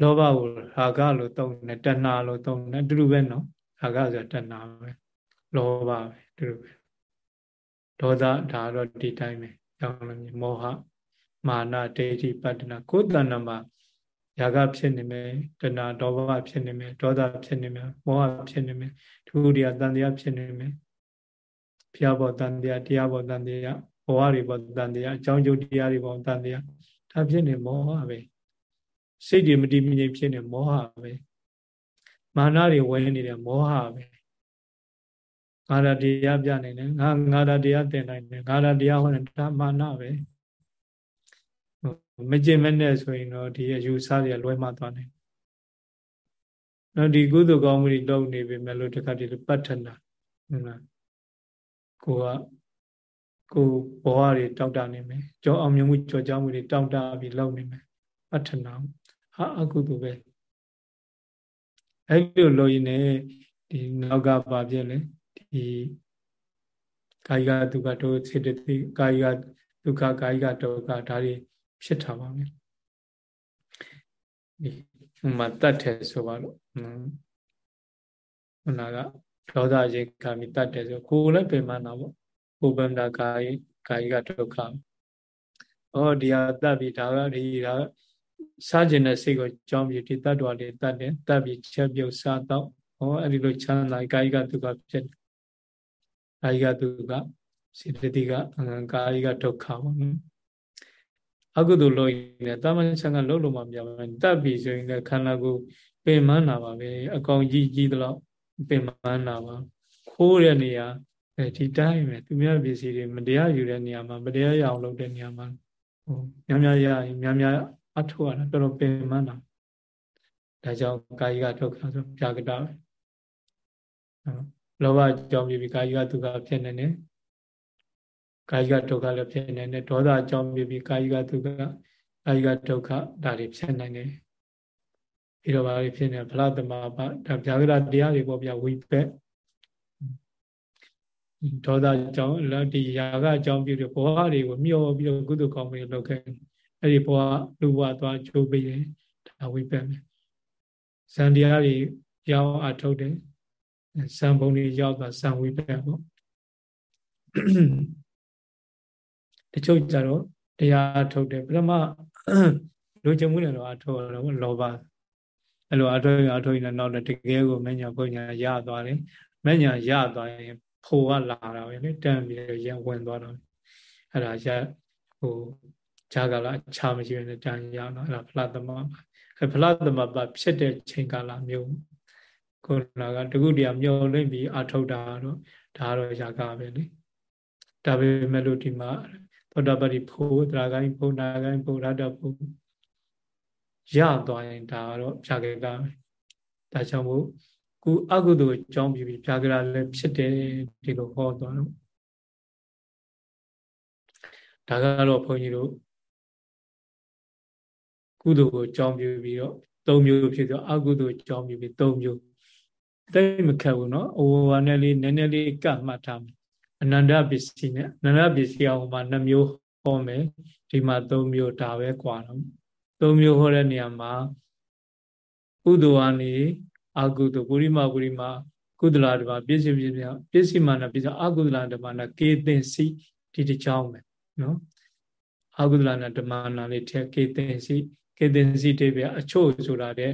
လောဘကိုရာဂလို့သုံးတယ်တဏှာလို့သုံးတယ်တူတူပဲနော်ရာဂဆိုတာတဏှာပဲလောဘပဲတူတူပဲဒေါသဒါတော့ဒီတိုင်းပဲကြောင်းလို့မောဟမာနဒိဋ္ဌိပတ္တနာကိုယ်တဏ္ဍမှာရာဂဖြစ်နေမယ်တဏှာဒေါဘဖြစ်နေမယ်ဒေါသဖြစ်နေမယ်မောဟဖြစ်နေမယ်ဒုတိယတန်တရားဖြစ်နေမယ် ဖျားဘောတန်တရားတရားဘောတန်တရားဘဝတွေဘောတန်တရားအကြောင်းကျိုးတရားတွေဘောတန်တရားဒါဖြစ်နေမောဟပဲစိတ်တွေမတည်မငြိမ်ဖြစ်နေမောဟပဲမာနတွေဝင်နေတဲ့မောဟပဲငါရတရားပြနေတယ်ငါငါရတရားသင်နိုင်တယ်ငါရတရားဟောတယ်ဒါမာနပဲမကျင်မနဲ့ဆိုရင်တော့ဒီအယူဆတွေလွဲမှားသွားတယ်နော်ဒီကုသိုလ်ကောင်းမှုတွေလုပ်နေပြီမဲ့လို့တခါတည်းပဋ္ဌနာဟုတ်လား ကိုကကိုဘဝတွေတောက်တနေမယ်ကြောအောင်မြင်မှုကြောကြောင်းမှုတွေတောက်တပြီးလုပ်နေမယ်ပဋ္ဌနာဟာအကုသိုလ်ပဲအဲ့လိုလို့ရင်လည်းဒီနောက်ကပါပြည့်လေဒီကာယကဒုက္ခဒုစေတသိကာယကဒုက္ခကာယကဒုက္ခဒါတွေဖြစ်ထားပါမယ်ဒီဟိုမှာတတ်တယ်ဆိုပါလို့ခုနက ဒေါသရေခါမိတတ်တယ်ဆိုကိုယ်လည်းပင်မနာပေါ့ကိုယ်ပင်တာကာယကာယကဒုက္ခဩဒီဟာတတ်ပြီးဒါကဒီဒါစားကျင်တဲ့စိတ်ကိုကြောင်းပြီးဒီတတ်တော်လေးတတ်တယ်တတ်ပြီးချက်ပြုတ်စားတော့ဩအဲ့ဒီလိုချမ်းသာကာယကဒုက္ခဖြစ်တယ်ကာယကဒုက္ခစေတသိကကာယကဒုက္ခပေါ့နော်အကုသိုလ်လို့ရင်တာမန်ဆံကလှုပ်လို့မှမပြောဘူးတတ်ပြီဆိုရင်လည်းခန္ဓာကိုယ်ပင်မနာပါပဲအကောင်ကြီးကြီးတော့ ပင်မနာပါခိုးတဲ့နေရာအဲဒီတိုင်းပဲသူများပစ္စည်းတွေမတရားယူတဲ့နေရာမှာမတရားရအောင်လုပ်တဲ့နေရာမှာဟိုများများရရင်များများအထောက်ရတာတော်တော်ပင်ပန်းတာဒါကြောင့်ကာယကဒုက္ခဆိုပြာကတာပဲလောဘကြောင့်ပြီးပြီးကာယကဒုက္ခဖြစ်နေတယ်ကာယကဒုက္ခလည်းဖြစ်နေတယ်ဒေါသအကြောင်းပြီးပြီးကာယကဒုက္ခကာယကဒုက္ခဒါတွေဖြစ်နိုင်တယ် ပြီးတော့ဗာတွေဖြစ်နေဖလားသမဘာဒါဗျာကရတရားတွေပေါ့ဗျာဝိပက်ဒေါသကြောင့်ဒီຢာကအကြောင်းပြုတဲ့ဘဝတွေကိုမျောပြီးတော့ကုသိုလ်ကောင်းမှုလုပ်ခဲ့အဲ့ဒီဘဝလူဘဝသွားကျိုးပေးတယ်ဒါဝိပက်မယ်ဇန်တရားတွေရောက်အထုတ်တယ်ဇန်ဘုံတွေရောက်သွားဇန်ဝိပက်ပေါ့တချို့ကြတော့တရားထုတ်တယ်ပထမလူချင်မှုနဲ့တော့အထုတ်ရတော့လောဘ အဲ့လိုအထုတ်ရအထုတ်ရင်တော့တကယ်ကိုမညာဘုညာရသွားတယ်မညာရသွားရင်ဖိုကလာတာပဲလေတန်းပြီးတော့ရဝင်သွားတော့အဲ့ဒါရဟိုဈာကလာအခြားမရှိဘဲနဲ့တန်းရတော့အဲ့ဒါဖလားသမအဲဖလားသမပဖြစ်တဲ့ချိန်ကာလမျိုးခုနကတကုတရားမျောလင့်ပြီးအထုတ်တာတော့ဒါတော့ຢာကပဲလေဒါပေမဲ့လို့ဒီမှာသောတာပတိဖို့တရာဂိုင်းဖို့နာဂိုင်းဖို့ရတ္တဖို့ ရသွားရင်ဒါကတော့ဖြာကေကပဲဒါကြောင့်မို့ကုအကုသိုလ်အကြောင်းပြီးပြီးဖြာကရလည်းဖြစ်တယ်ဒီလိုဟောသွားတော့ဒါကတော့ဘုန်းကြီးတို့ကုသိုလ်ကိုအကြောင်းပြုပြီးတော့၃မျိုးဖြစ်တော့အကုသိုလ်အကြောင်းပြုပြီး၃မျိုးတိတ်မခက်ဘူးเนาะအိုဝါနဲ့လေးနည်းနည်းလေးကတ်မှတ်ထားမယ်အနန္တပစ္စည်းနဲ့အနန္တပစ္စည်းအောင်မှာ2မျိုးဟောမယ်ဒီမှာ3မျိုးဒါပဲกว่าတော့ 3မျိုးဟောတဲ့နေရာမှာကုသိုလ်ကနေအကုသိုလ်ပုရိမပုရိမကုသလာဓမ္မပစ္စည်းပစ္စည်းပစ္စည်းမာနပစ္စည်းအကုသလာဓမ္မနာကေသင်စီဒီတစ်ကြောင်းပဲနော်အကုသလာနာဓမ္မနာလေးထက်ကေသင်စီကေသင်စီတိပြအချို့ဆိုတာတဲ့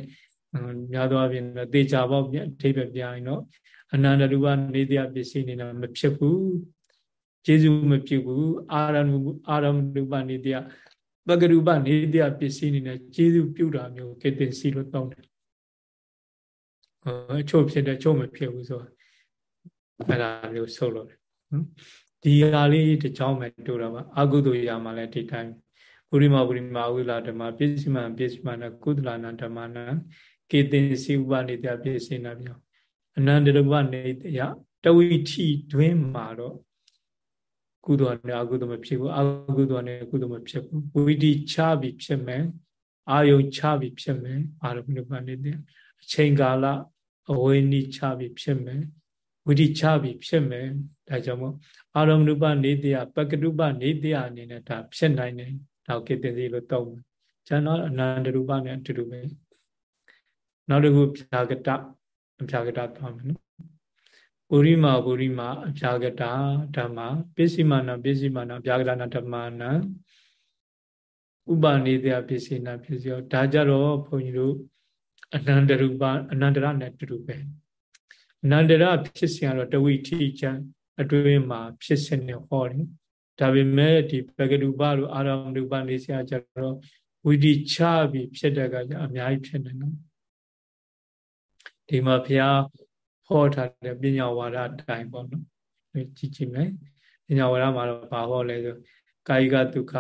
များသောအားဖြင့်တေချာပေါက်အဓိပ္ပာယ်ပြရင်တော့အနန္တရူပနေတရားပစ္စည်းနေတော့မဖြစ်ဘူးကျေစုမဖြစ်ဘူးအာရမအာရမရူပနေတရား ပကရူပနေတရားပစ္စည်းနေနဲ့ကျေစုပြုတာမျိုးကေတင်စီလို့တောင်းတယ်အချို့ဖြစ်တယ်ချို့မဖြစ်ဘူးဆိုအဲ့ဒါမျိုးဆုပ်လို့တယ်နော်ဒီဟာလေးတစ်ချောင်းပဲတို့တာပါအကုသိုလ်ရာမှာလည်းဒီတိုင်းပုရိမပုရိမအဝိလာဓမ္မပစ္စည်းမံပစ္စည်းမနာကုသလနာဓမ္မနာကေတင်စီဥပနေတရားပစ္စည်းနာပြောအနန္တရူပနေတရားတဝိထီတွင်မှာတော့ ကုသိုလ်နဲ့အကုသိုလ်မဖြစ်ဘူးအကုသိုလ်နဲ့ကုသိုလ်မဖြစ်ဘူးဝိတိချပြီးဖြစ်မယ်အာယုံချပြီးဖြစ်မယ်အာရမဏုပနေတဲ့အချိန်ကာလအဝိနိချပြီးဖြစ်မယ်ဝိတိချပြီးဖြစ်မယ်ဒါကြောင့်မို့အာရမဏုပနေတရားပကတုပနေတရားအနေနဲ့ဒါဖြစ်နိုင်တယ်ဒါကိတ္တစီလို့တောင်းတယ်ကျန်တော့အနန္တရူပနဲ့အတူတူပဲနောက်တစ်ခုဖြာကတအဖြာကတသွားမယ်နော် ပုရိမာပုရိမာအဖြာကတဓမ္မပစ္စည်းမာနပစ္စည်းမာနအဖြာကတနာဓမ္မနာဥပနိဒေယပစ္စည်းနာပစ္စည်းရောဒါကြတော့ဘုန်းကြီးတို့အနန္တရူပအနန္တရနဲ့တူတူပဲအနန္တရဖြစ်စဉ်ကတော့တဝိထိချံအတွင်းမှာဖြစ်စဉ်နဲ့ဟောတယ်ဒါပေမဲ့ဒီပကရူပလိုအာရမရူပနေစရာကြတော့ဝိတိချပြီးဖြစ်တဲ့ကကြအများကြီးဖြစ်နေနော်ဒီမှာဘုရား ဟောထားတဲ့ပညာဝါဒအတိုင်းပေါ့နော်ကြည့်ကြည့်မယ်ပညာဝါဒမှာတော့ဘာဟောလဲဆိုကာယကဒုက္ခ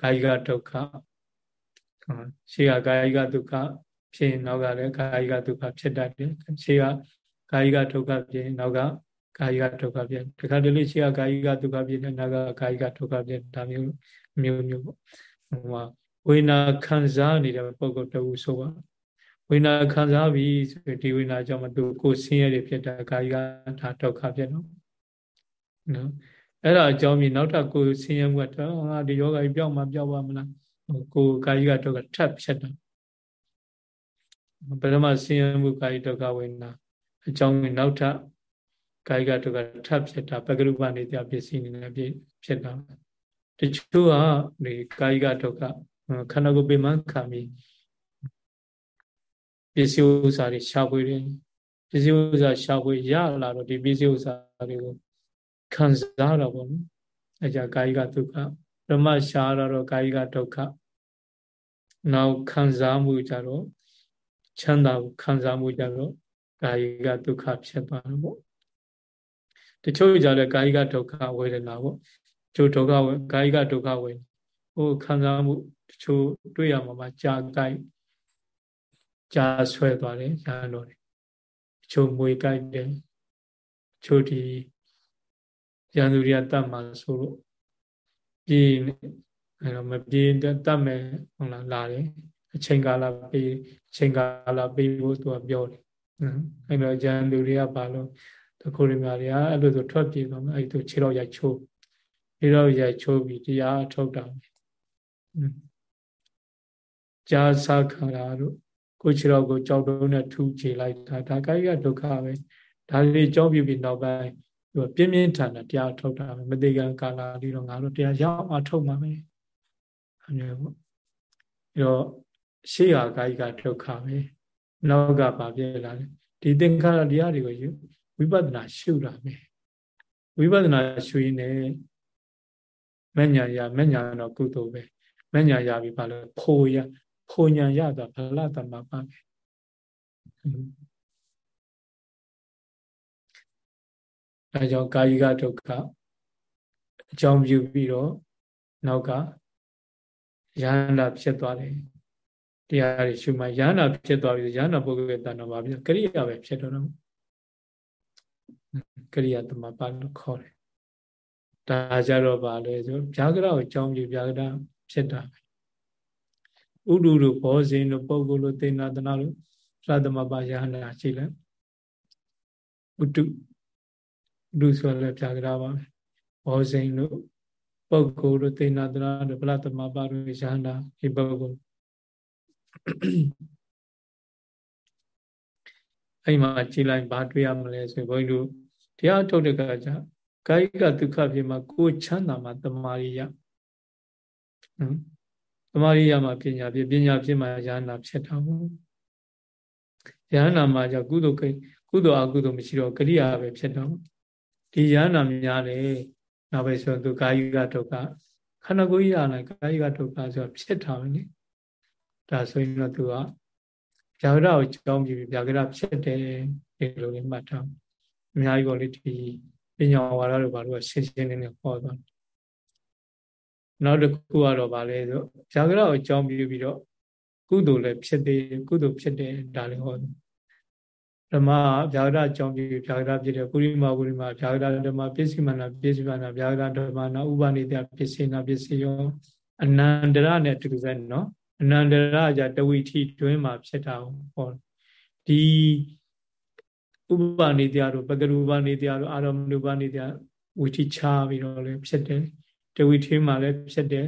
ကာယကဒုက္ခရှေးကကာယကဒုက္ခဖြစ်ရင်နောက်ကလည်းကာယကဒုက္ခဖြစ်တတ်တယ်ရှေးကကာယကဒုက္ခဖြစ်ရင်နောက်ကကာယကဒုက္ခဖြစ်တခါတလေရှေးကကာယကဒုက္ခဖြစ်တယ်နောက်ကကာယကဒုက္ခဖြစ်ဒါမျိုးမျိုးမျိုးပေါ့ဟိုမှာဝိညာခံစားနေတဲ့ပုဂ္ဂိုလ်တူဆိုပါ ဝိညာခံစားပြီဆိုဒီဝိညာကြောင့်မသူကိုဆင်းရဲတွေဖြစ်တာကာယကဒါဒုက္ခဖြစ်တော့နော်အဲ့ဒါအကြောင်းပြီးနောက်ထပ်ကိုဆင်းရဲမှုကတော့ဟာဒီယောဂကြီးပြောင်းမှပြောင်းပါမလားကိုကာယကဒုက္ခထပ်ဖြစ်တာပရမဆင်းရဲမှုကာယဒုက္ခဝိညာအကြောင်းပြီးနောက်ထပ်ကာယကဒုက္ခထပ်ဖြစ်တာပကရုပနေတရားပစ္စည်းနေနဲ့ဖြစ်တာတချို့ကဒီကာယကဒုက္ခခန္ဓာကိုယ်ပြမှန်းခံပြီး ပစ္စည်းဥစ္စာတွေရှားပွေတယ်ပစ္စည်းဥစ္စာရှားပွေရလာတော့ဒီပစ္စည်းဥစ္စာတွေကိုခံစားတော့ပေါ့နော်အဲကြကာယကဒုက္ခဓမ္မရှားတော့ကာယကဒုက္ခနောက်ခံစားမှုကြတော့ချမ်းသာခံစားမှုကြတော့ကာယကဒုက္ခဖြစ်သွားတော့ပေါ့တချို့ကြလည်းကာယကဒုက္ခဝေဒနာပေါ့ကျိုးဒုက္ခဝေကာယကဒုက္ခဝေဟိုခံစားမှုတချို့တွေ့ရမှာပါကြာကြိုက် ကြာဆွဲသွားတယ်ရဟန်းတော်တွေတချို့မွေကြိုက်တယ်တချို့ဒီရန်သူတွေကတတ်မှာဆိုလို့ပြေးအဲ့တော့မပြေးတတ်မယ်ဟုတ်လားလာတယ်အချိန်ကာလပေးအချိန်ကာလပေးဖို့သူကပြောတယ်နော်အဲ့တော့ရန်သူတွေကဘာလို့တခုရမြတွေကအဲ့လိုဆိုထွက်ပြေးသွားမယ်အဲ့ဒီခြေတော့ရိုက်ချိုးခြေတော့ရိုက်ချိုးပြီးတရားထုတ်တာကြာစာခန္ဓာတို့ ကိုခြေတော့ကိုကြောက်တုံးနဲ့ထူခြေလိုက်တာဒါကာယကဒုက္ခပဲဒါလေးကြောက်ပြပြီးနောက်ပိုင်းသူပြင်းပြင်းထန်ထန်တရားထုတ်တာပဲမသိကံကာလလေးတော့ငါတို့တရားရောက်အောင်ထုတ်မှာပဲအမျိုးပေါ့အဲတော့ရှေ့ဟာကာယကဒုက္ခပဲနောက်ကဘာဖြစ်လာလဲဒီသင်္ခါရတရားတွေကိုယူဝိပဿနာရှုတာပဲဝိပဿနာရှုရင်းနဲ့မညာရမညာတော့ကုသိုလ်ပဲမညာရပြီဘာလို့ဖိုရ ဖိုညာရတာဖလတမပါပဲအဲကြောင့်ကာယကဒုက္ခအကြောင်းပြုပြီးတော့နောက်ကယန္တာဖြစ်သွားတယ်တရားတွေရှုမှယန္တာဖြစ်သွားပြီယန္တာပုဂ္ဂိုလ်တဏ္ဍာပါပြီကရိယာပဲဖြစ်တော့တော့ကရိယာသမပါလို့ခေါ်တယ်ဒါကြတော့ပါလေဆိုဗျာကရကိုအကြောင်းပြုဗျာကရဖြစ်တာပဲ ဥဒုတို့ဘောဇင်တို့ပုဂ္ဂိုလ်တို့သေနာတနာတို့သတ္တမပါယဟနာရှိလဲဥတုဥတုဆိုလည်းဗျာကရပါပဲဘောဇင်တို့ပုဂ္ဂိုလ်တို့သေနာတနာတို့ဗလတမပါတို့ယဟနာဒီပုဂ္ဂိုလ်အဲ့မှာကြည်လိုက်ဘာတွေ့ရမလဲဆိုဘုန်းကြီးတို့တရားထုတ်တဲ့ကကြကာယကဒုက္ခဖြစ်မှာကိုချမ်းသာမှာတမာရိယနော် တမာရိယမှာပညာဖြစ်ပညာဖြစ်မှာယ ahanan ဖြစ်တာပေါ့ယ ahanan မှာじゃကုသိုလ်ကုသိုလ်အကုသိုလ်မရှိတော့ကရိယာပဲဖြစ်တော့ဒီယ ahanan များတယ်နောက်ပဲဆိုသူကာယကဒုက္ခခန္ဓာကိုယ်ရလာကာယကဒုက္ခဆိုဖြစ်တာပဲနိဒါဆိုရင်တော့သူကဗျာဂရကိုကြောင်းပြီးဗျာဂရဖြစ်တယ်ဒီလိုလေးမှတ်ထားအများကြီးပေါ့လေဒီပညာဝါဒတို့ဘာလို့ရှင်းရှင်းလင်းလင်းဟောသွား နောက်တစ်ခုကတော့ဗာလဲဆိုဇာကရကိုအကြောင်းပြုပြီးတော့ကုသိုလ်လည်းဖြစ်သေးကုသိုလ်ဖြစ်တယ်ဒါလည်းဟောဓမ္မဗျာဂရအကြောင်းပြုဗျာဂရဖြစ်တယ်ပုရိမပုရိမဗျာဂရဓမ္မပစ္စည်းမနာပစ္စည်းမနာဗျာဂရဓမ္မနာဥပနိတပစ္စည်းနာပစ္စည်းရောအနန္တရနဲ့တူတူပဲနော်အနန္တရကြတဝိထီတွင်းမှာဖြစ်တာဟောဒီဥပနိတရားတို့ပကရူပနိတရားတို့အာရမဏုပနိတရားဝိထိချပြီးတော့လည်းဖြစ်တယ် တဝိထိမှာလည်းဖြစ်တယ်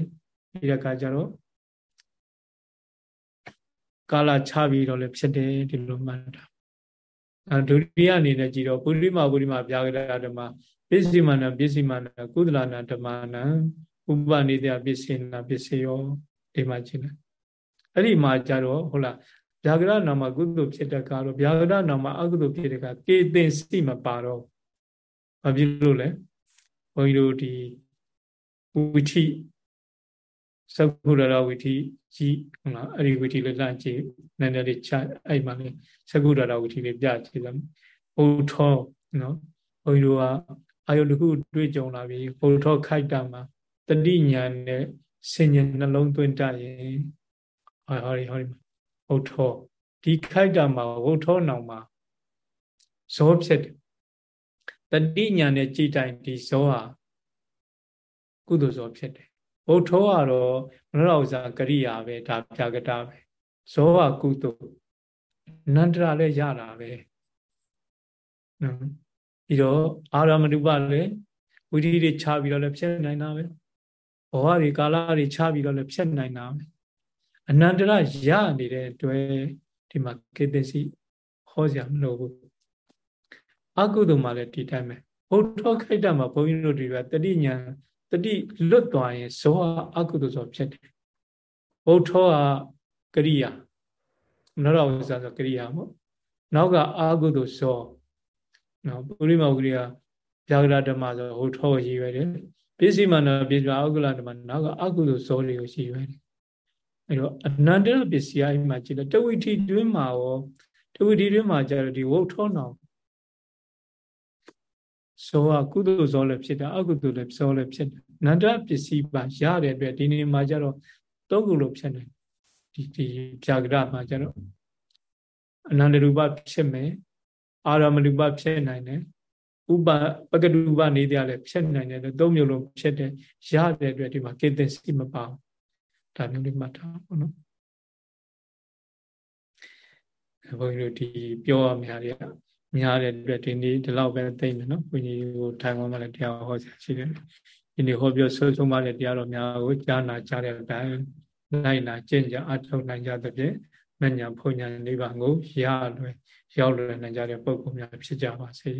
ဒီကကြတော့ကာလချပြီးတော့လည်းဖြစ်တယ်ဒီလိုမှတ်တာအဲဒုတိယအနေနဲ့ကြည့်တော့ပုရိမပုရိမဗျာဂရဓမ္မပစ္စည်းမနာပစ္စည်းမနာကုသလနာဓမ္မနာဥပနိတရားပစ္စည်းနာပစ္စည်းရောဒီမှာကြည့်လိုက်အဲ့ဒီမှာကြတော့ဟုတ်လားဗျာကရနာမကုသိုလ်ဖြစ်တဲ့ကတော့ဗျာကရနာမအကုသိုလ်ဖြစ်တဲ့ကကေသင်စိမပါတော့ဘာဖြစ်လို့လဲဘုန်းကြီးတို့ဒီ ဝိထိသက္ကုရရဝိထိကြီးဟုတ်လားအဲ့ဒီဝိထိလေးလန့်ကြည့်နည်းနည်းလေးချအဲ့မှာလေးသက္ကုရရဝိထိလေးပြကြည့်လိုက်ဘုထောနော်ဘုန်းကြီးတို့ကအာယုတခုတွေ့ကြုံလာပြီဘုထောခိုက်တာမှာတတိညာနဲ့စဉ္ညာနှလုံးသွင်းတတ်ရင်ဟောဟောဟောဝုထောဒီခိုက်တာမှာဝုထောနောင်မှာဇောဖြစ်တယ်တတိညာနဲ့ကြည်တိုင်ဒီဇောဟာ ကုသိုလ်ဇောဖြစ်တယ်ဝုထောကတော့မနောဥစ္စာကရိယာပဲဒါပြကတာပဲဇောဟာကုသိုလ်နန္တရာလည်းရတာပဲနော်ပြီးတော့အာရမဏုပလည်းဝိဓိတွေခြားပြီးတော့လည်းဖြစ်နိုင်တာပဲဘဝတွေကာလတွေခြားပြီးတော့လည်းဖြစ်နိုင်တာပဲအနန္တရရနေတဲ့အတွက်ဒီမှာကေတစီဟောစရာမလိုဘူးအကုသိုလ်မှာလည်းဒီတိုင်းပဲဘုထောခိုက်တာမှာဘုန်းကြီးတို့တွေကတတိညာ တတိလွတ်သွားရင်ဇောအကုသိုလ်ဇောဖြစ်တယ်ဘုထောကကရိယာနောရဝဇ္ဇဆိုကရိယာပေါ့နောက်ကအာကုသိုလ်ဇောနော်ပုရိမောကရိယာဗျာဂရဓမ္မဆိုဟိုထောရည်ရွယ်တယ်ပစ္စည်းမနာပစ္စည်းအကုလဓမ္မနောက်ကအကုသိုလ်ဇောတွေကိုရည်ရွယ်တယ်အဲ့တော့အနန္တရပစ္စည်းအိမ်မှာကြည့်တယ်တဝိထီတွင်းမှာရောတဝိထီတွင်းမှာကျတော့ဒီဝုတ်ထောနောင် ဇောကကုသိုလ်ဇောလည်းဖြစ်တယ်အကုသိုလ်လည်းဇောလည်းဖြစ်တယ်နန္ဒပစ္စည်းပါရတဲ့အတွက်ဒီနေ့မှာကျတော့သုံးခုလို့ဖြစ်နေဒီဒီဖြာကရမှာကျတော့အနန္တရူပဖြစ်မယ်အာရမရူပဖြစ်နိုင်တယ်ဥပပကတူပနေတရားလည်းဖြစ်နိုင်တယ်သုံးမျိုးလုံးဖြစ်တယ်ရတဲ့အတွက်ဒီမှာကေသစီမပါဘူးဒါမျိုးလေးမှတ်ထားပါနော်ဘုန်းကြီးတို့ဒီပြောရများတွေက များတဲ့အတွက်ဒီနေ့ဒီလောက်ပဲသိမ့်မယ်နော်ဘုန်းကြီးကိုထိုင်ဝမ်မှာလည်းတရားဟောဆရာရှိတယ်ဒီနေ့ဟောပြောဆုံးဆုံးမတဲ့တရားတော်များကိုကြားနာကြားတဲ့အတိုင်းလိုက်နာကျင့်ကြအထောက်နိုင်ကြတဲ့ဖြင့်မညာဖုန်ညာနိဗ္ဗာန်ကိုရလွယ်ရောက်လွယ်နိုင်ကြတဲ့ပုဂ္ဂိုလ်များဖြစ်ကြပါစေ